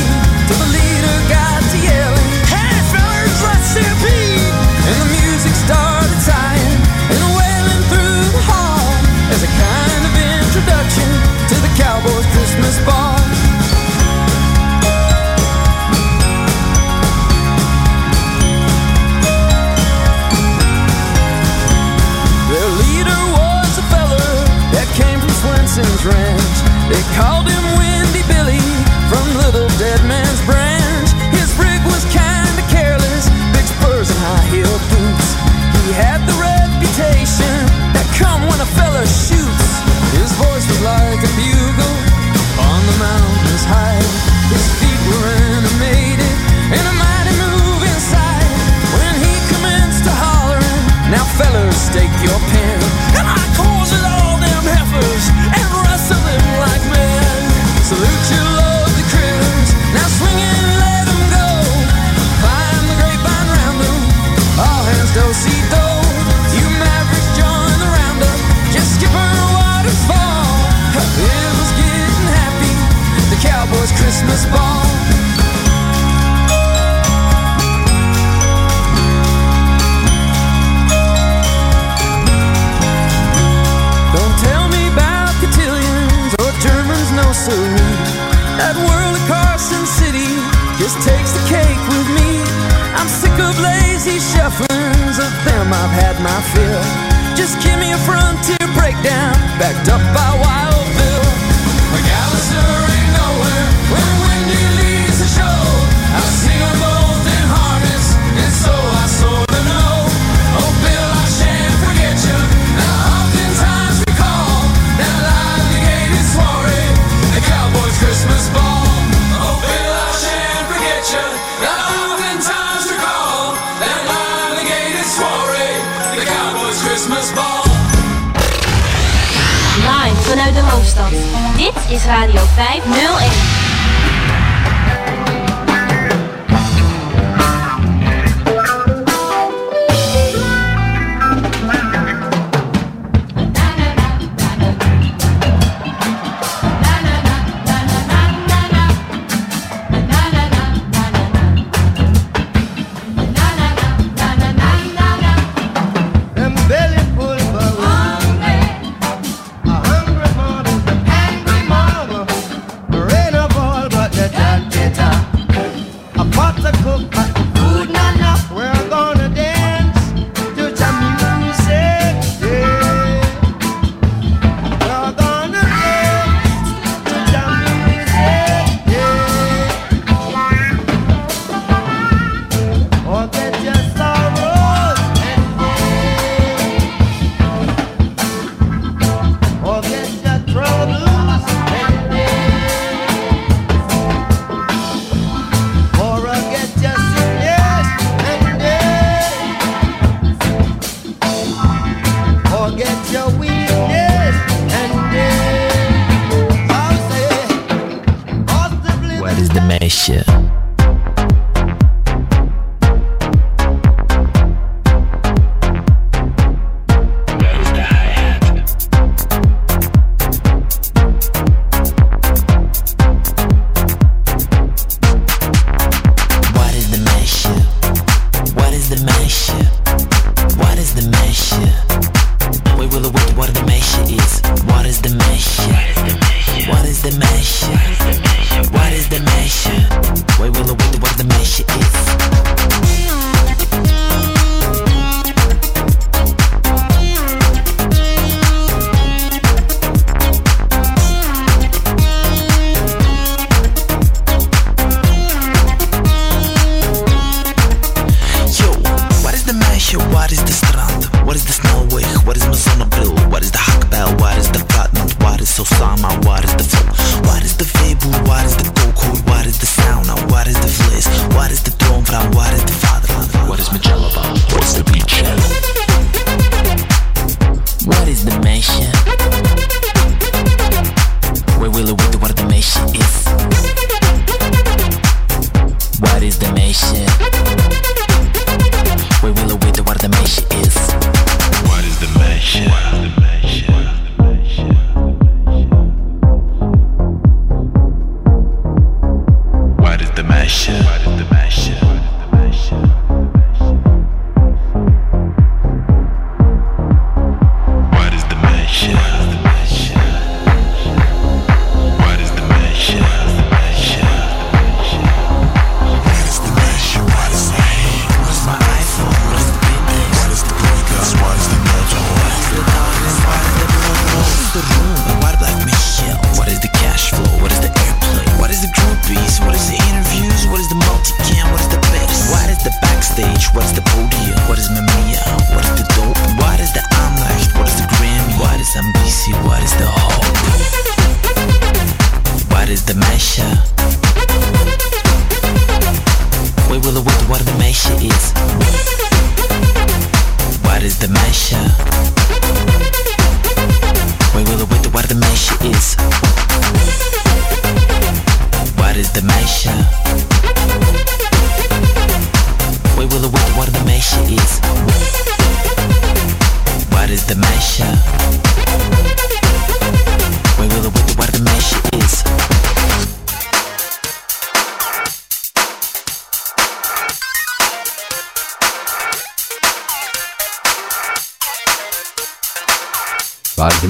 Till the leader got to yelling, Hey fellas, let's stampede! And the music started sighing and wailing through the hall as a kind of introduction to the Cowboys Christmas ball. They called him Windy Billy from Little Dead Man's Branch. His rig was kinda careless, big spurs and high heel boots. He had the reputation that come when a fella shoots. His voice was like a bugle on the mountain's height. His feet were animated and a mighty. When he commenced to now fellas, stake your pen. And I calls it all them heifers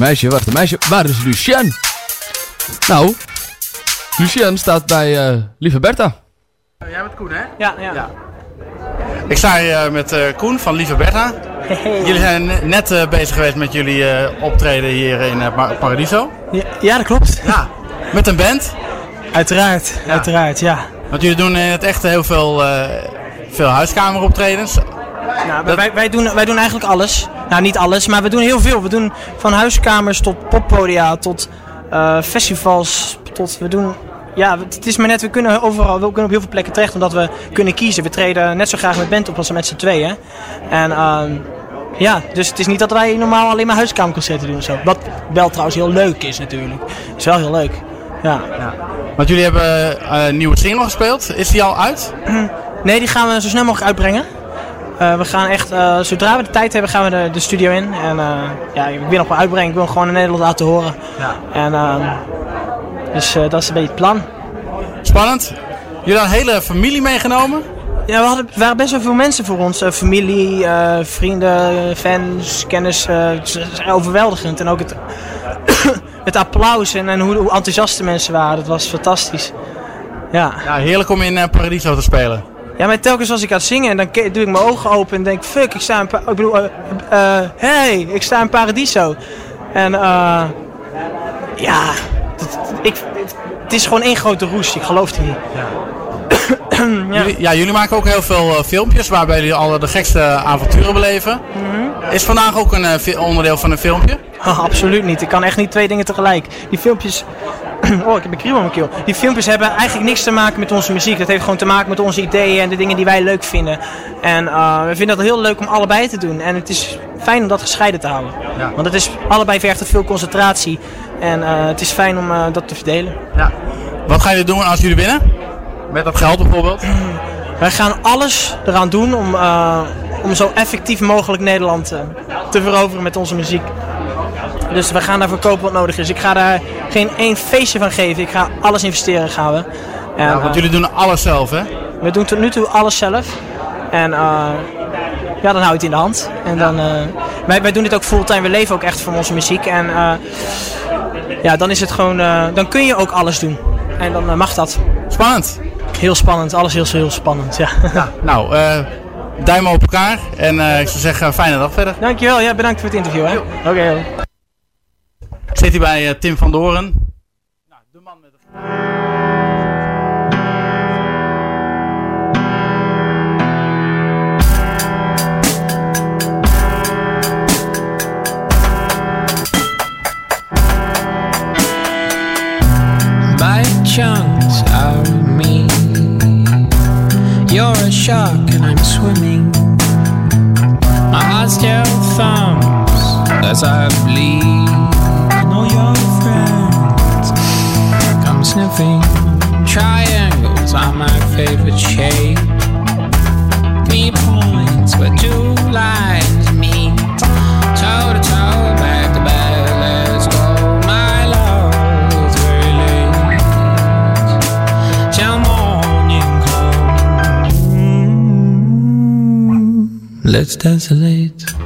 meisje? Waar is de meisje? Waar is Lucien? Nou, Lucien staat bij eh, lieve Bertha. Jij bent Koen, hè? Ja, ja. Ik sta hier eh, met eh, Koen van Lieve Bertha. Jullie zijn ne- net eh, bezig geweest met jullie eh, optreden hier in Par- Paradiso. Ja, ja, dat klopt. Ja, met een band. Uiteraard, uiteraard, ja. Want jullie doen in het echt heel veel, eh, veel huiskameroptredens. Nou, wij, wij, doen, wij doen eigenlijk alles. Nou, niet alles, maar we doen heel veel. We doen van huiskamers tot poppodia, tot eh, festivals, tot we doen... Ja, het is maar net, we kunnen overal, we kunnen op heel veel plekken terecht omdat we kunnen kiezen. We treden net zo graag met band op als met z'n tweeën. En ehm, ja, dus het is niet dat wij normaal alleen maar huiskamerconcerten doen of zo. Wat wel trouwens heel leuk is natuurlijk. is wel heel leuk, ja. Want jullie hebben eh, een nieuwe single gespeeld. Is die al uit? Nee, die gaan we zo snel mogelijk uitbrengen. Eh, we gaan echt, eh, zodra we de tijd hebben, gaan we de, de studio in. En eh, ja, ik wil nog wel uitbrengen. Ik wil hem gewoon in Nederland laten horen. Ja. En ehm, dus dat is een beetje het plan. Spannend. Jullie hadden een hele familie meegenomen? Ja, we hadden, waren best wel veel mensen voor ons. Familie, vrienden, fans, kennis. het is- overweldigend. En ook het, het applaus en, en hoe, hoe enthousiast de mensen waren. Dat was fantastisch. Ja. Ja, heerlijk om in Paradiso te spelen. Ja, maar telkens als ik aan het zingen en dan doe ik mijn ogen open en denk, fuck, ik sta in, ik bedoel, eh, eh, hey, ik sta in Paradiso. En eh, ja, het, ik, het, het is gewoon één grote roes, ik geloof het niet. Ja. Jullie, ja, jullie maken ook heel veel filmpjes waarbij jullie alle de gekste avonturen beleven. Mhm. Is vandaag ook een onderdeel van een filmpje? Absoluut niet. Ik kan echt niet twee dingen tegelijk. Die filmpjes. Oh, ik heb een kriebel mijn keel. Die filmpjes hebben eigenlijk niks te maken met onze muziek. Dat heeft gewoon te maken met onze ideeën en de dingen die wij leuk vinden. En eh, we vinden het heel leuk om allebei te doen. En het is fijn om dat gescheiden te houden. Ja. Want het is, allebei vergt het veel concentratie. En eh, het is fijn om eh, dat te verdelen. Ja. Wat gaan jullie doen als jullie winnen? Met dat geld bijvoorbeeld? Wij gaan alles eraan doen om, om zo effectief mogelijk Nederland te veroveren met onze muziek. Dus we gaan daarvoor kopen wat nodig is. Ik ga daar geen één feestje van geven. Ik ga alles investeren gaan we. En, Ja, want eh, jullie doen alles zelf, hè? we doen tot nu toe alles zelf. En eh, ja, dan hou je het in de hand. En dan, eh, wij, wij doen dit ook fulltime, we leven ook echt van onze muziek. En ja, dan is het gewoon, dan kun je ook alles doen. En dan mag dat. Spannend. Heel spannend, alles heel, heel spannend, ja. Nou, eh duimen op elkaar. En ik zou zeggen, fijne dag verder. Dankjewel, ja, bedankt voor het interview. hè. Oké. Ik zit hier bij eh, Tim van Doren. by chunks out of me. You're a shark and I'm swimming. My heart still thumps as I bleed. Sniffing. Triangles are my favorite shape. Three points where two lines meet. Toe to toe, back to back, let's go. My love, it's very late. Till morning come. Let's desolate.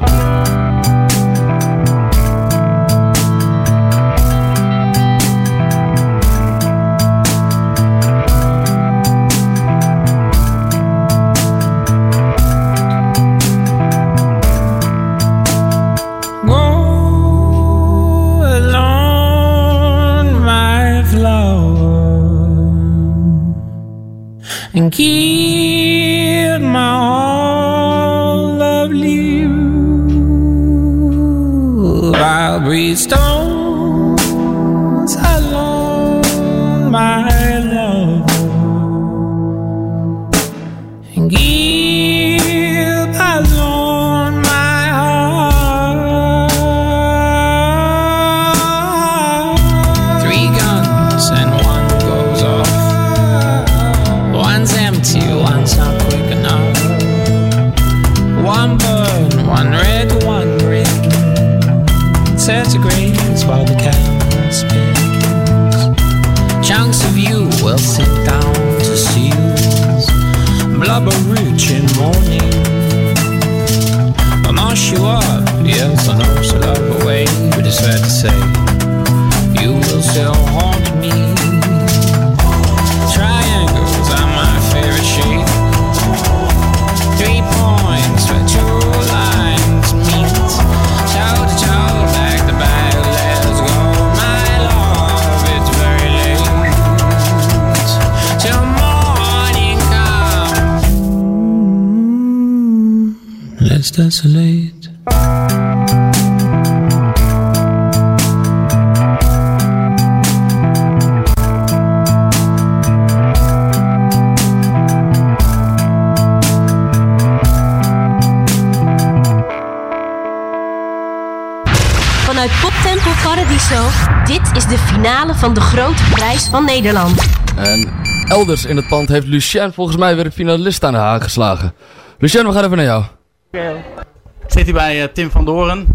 Vanuit Poptempel Paradiso, dit is de finale van de grote prijs van Nederland. En elders in het pand heeft Lucien volgens mij weer een finalist aan de haak geslagen. Lucien, we gaan even naar jou. Ik zit hier bij eh, Tim van Doren.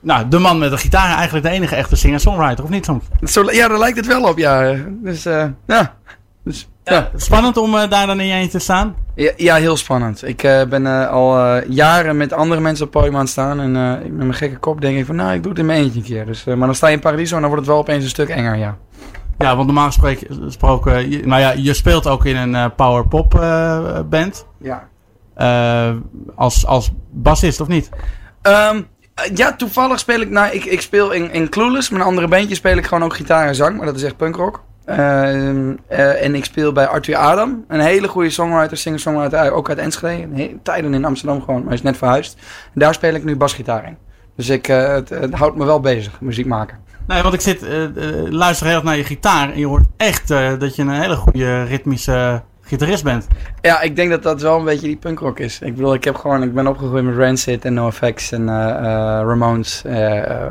Nou, de man met de gitaar, eigenlijk de enige echte singer-songwriter, of niet soms? Zo, ja, daar lijkt het wel op, ja. Dus, eh, ja. Dus, ja. Spannend om eh, daar dan in je eentje te staan? Ja, ja, heel spannend. Ik eh, ben eh, al jaren met andere mensen op het podium aan het staan. En met mijn gekke kop denk ik van, nou, ik doe het in mijn eentje een keer. Dus, maar dan sta je in Paradiso en dan wordt het wel opeens een stuk enger, ja. Ja, want normaal gesproken, je- nou ja, je speelt ook in een power pop band. Ja. Als, als bassist, of niet? Ehm, eh, ja, toevallig speel ik, nou, ik, ik speel in, in Clueless. Een andere bandje speel ik gewoon ook gitaar en zang, maar dat is echt punkrock. Ehm, eh, en ik speel bij Arthur Adam, een hele goede songwriter, singer-songwriter, ook uit Enschede. Tijden in Amsterdam gewoon, maar is net verhuisd. En daar speel ik nu basgitaar in. Dus ik, eh, het, houdt me wel bezig, muziek maken. Nee, want ik zit, eh, eh, luister heel erg naar je gitaar en je hoort echt eh, dat je een hele goede ritmische gitarist bent. Ja, ik denk dat dat wel een beetje die punkrock is. Ik bedoel, ik heb gewoon, ik ben opgegroeid met Rancid en NoFX en eh, eh, Ramones, eh,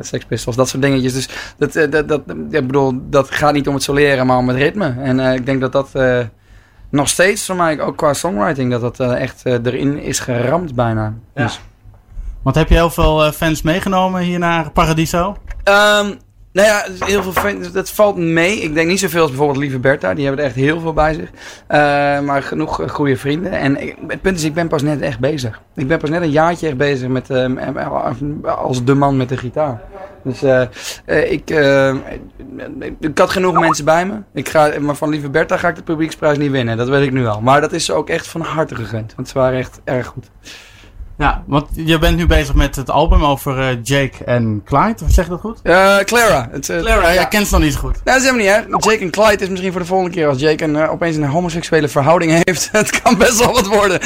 Sex Pistols, dat soort dingetjes. Dus dat, dat, dat, ik bedoel, dat gaat niet om het soleren, maar om het ritme. En ik denk dat dat nog steeds voor mij, ook qua songwriting, dat dat echt erin is geramd bijna. Ja. Dus, Want heb je heel veel fans meegenomen hier naar Paradiso? Ehm, Nou ja, heel veel fan- dat valt mee. Ik denk niet zoveel als bijvoorbeeld Lieve Bertha. Die hebben er echt heel veel bij zich. Eh, maar genoeg eh, goede vrienden. En het punt is, ik ben pas net echt bezig. Ik ben pas net een jaartje echt bezig met, eh, als de man met de gitaar. Dus ik, ik had genoeg mensen bij me. Ik ga, maar van Lieve Bertha ga ik de publieksprijs niet winnen. Dat weet ik nu al. Maar dat is ook echt van harte gegund. Want ze waren echt erg goed. Ja, want je bent nu bezig met het album over eh, Jake en Clyde. Zeg je dat goed? Eh, Clara. Het, eh, Clara, jij kent ze nog niet zo goed. Nou, dat is helemaal niet hè. Jake en Clyde is misschien voor de volgende keer als Jake een, opeens een homoseksuele verhouding heeft. Het kan best wel wat worden.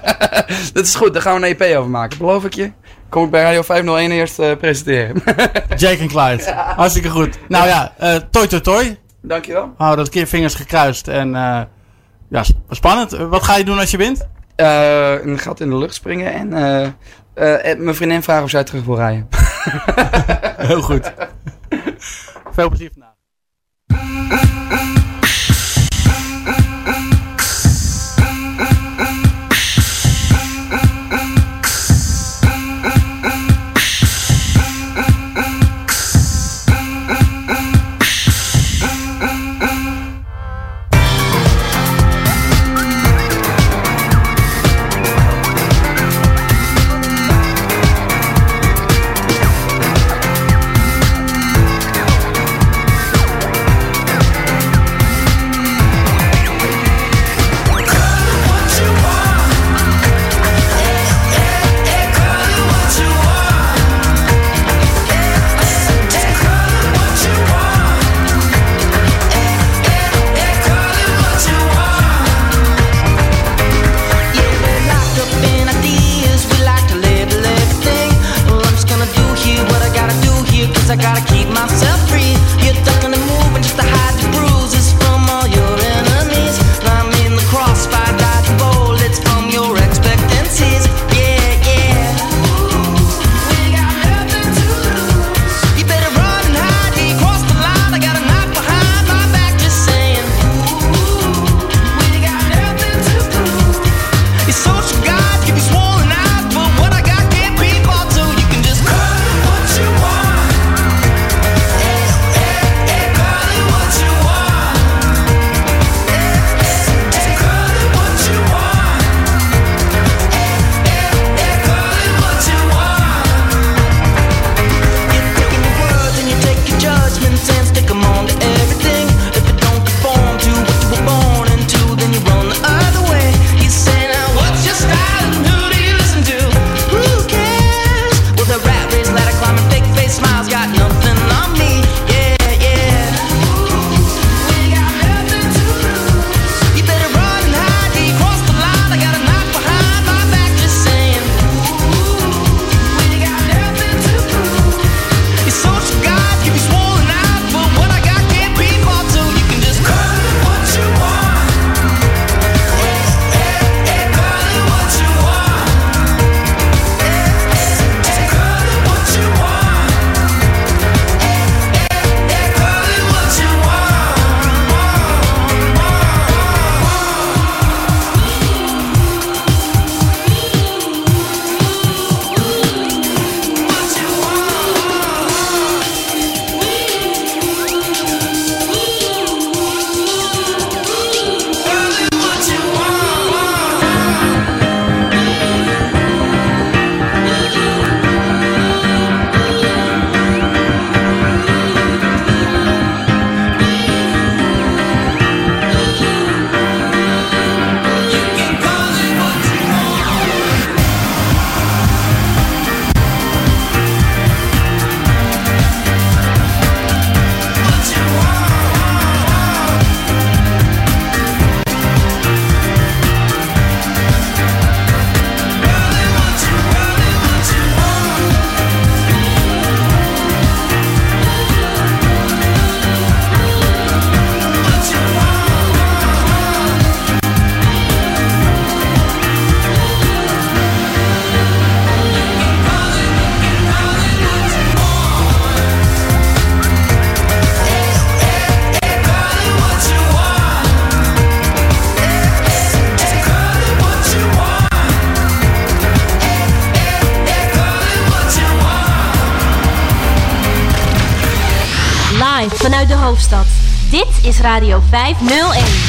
dat is goed, daar gaan we een EP over maken. Beloof ik je. Kom ik bij Radio 501 eerst presenteren. Jake en Clyde. Hartstikke goed. Nou ja, toi toi toi. Dankjewel. Hou dat keer vingers gekruist en eh, ja, sp- spannend. Wat ga je doen als je wint? Eh, een gat in de lucht springen en eh, eh, mijn vriendin vragen of zij terug wil rijden. Heel goed. Veel plezier vandaag. Radio 501.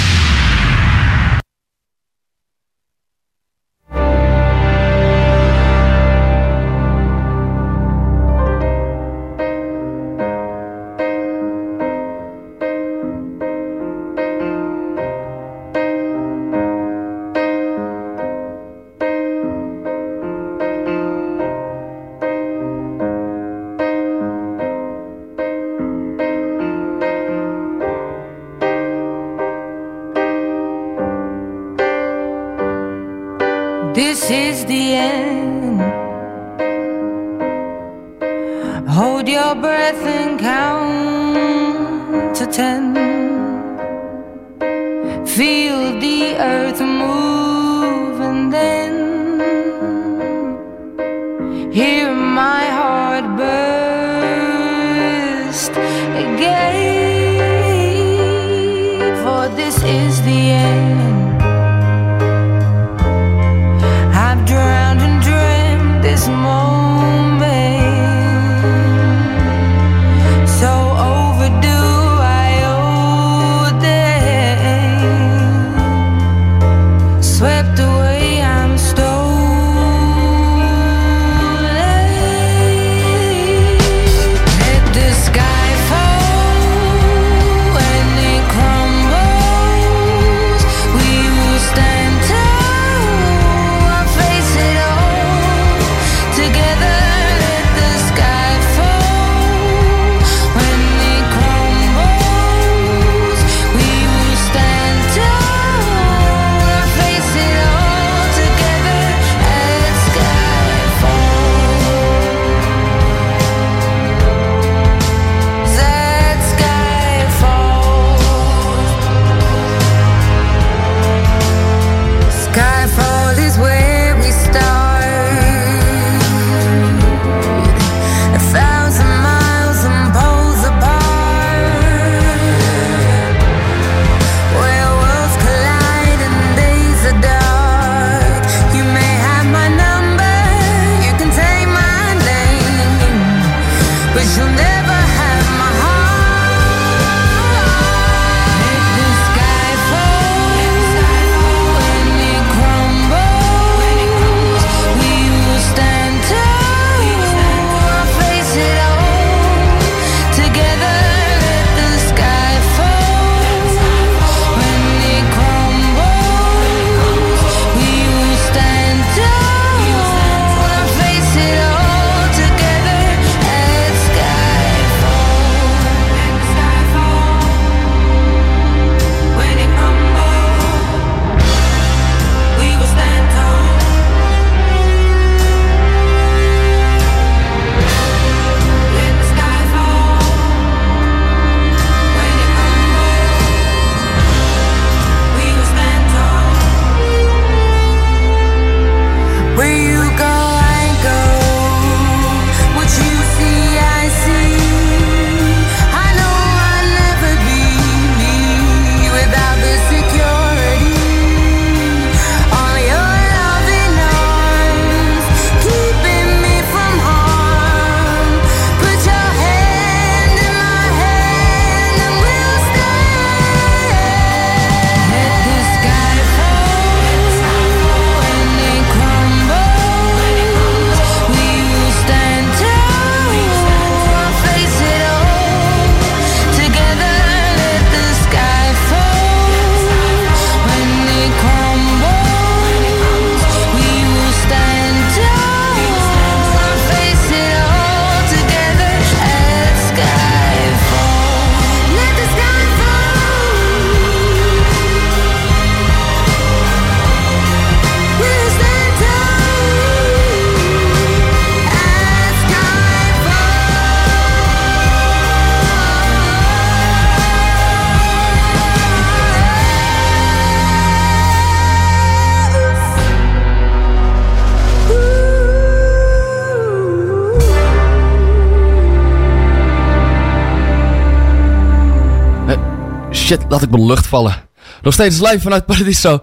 Laat ik mijn lucht vallen. Nog steeds live vanuit Paradiso.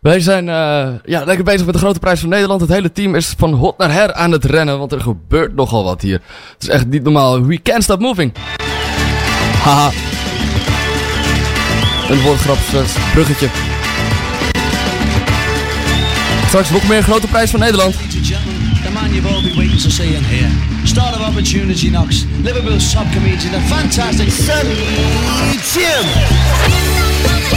Wij zijn eh, ja, lekker bezig met de grote prijs van Nederland. Het hele team is van hot naar her aan het rennen, want er gebeurt nogal wat hier. Het is echt niet normaal. We can't stop moving. Haha. Een woordgrapsbruggetje. Eh, Straks nog meer grote prijs van Nederland. the man you've all been waiting to see and hear. Star of Opportunity Knox, Liverpool's top comedian, the fantastic Sammy Jim.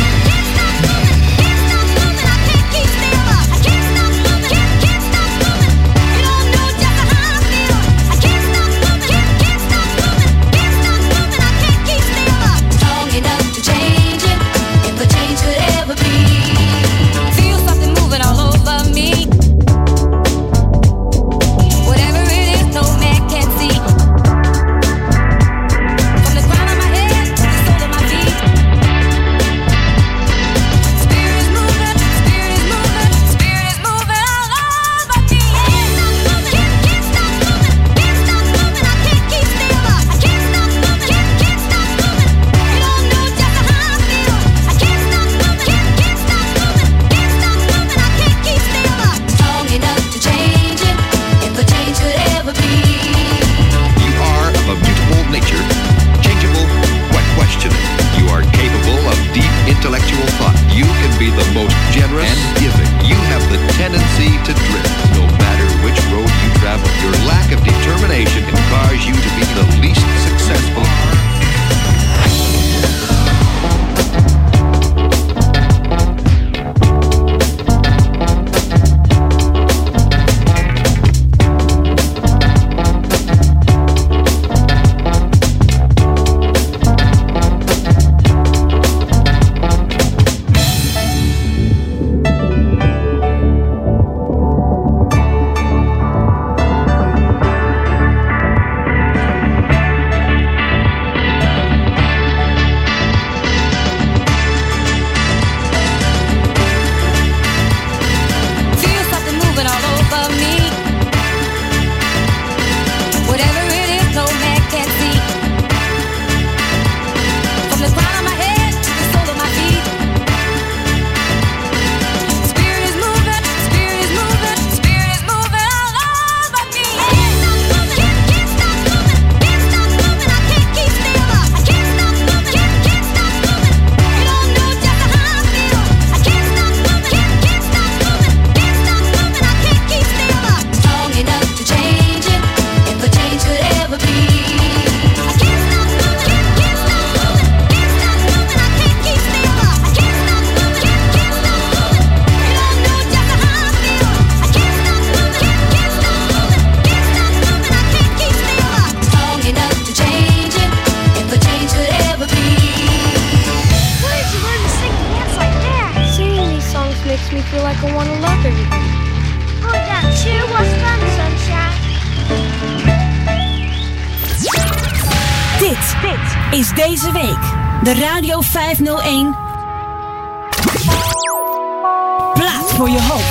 Plaats voor je hoop.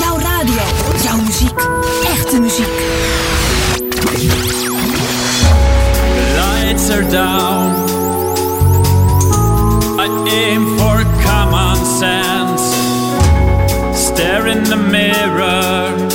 Jouw radio. Jouw muziek. Echte muziek. Lights are down. I aim for common sense. In the mirror.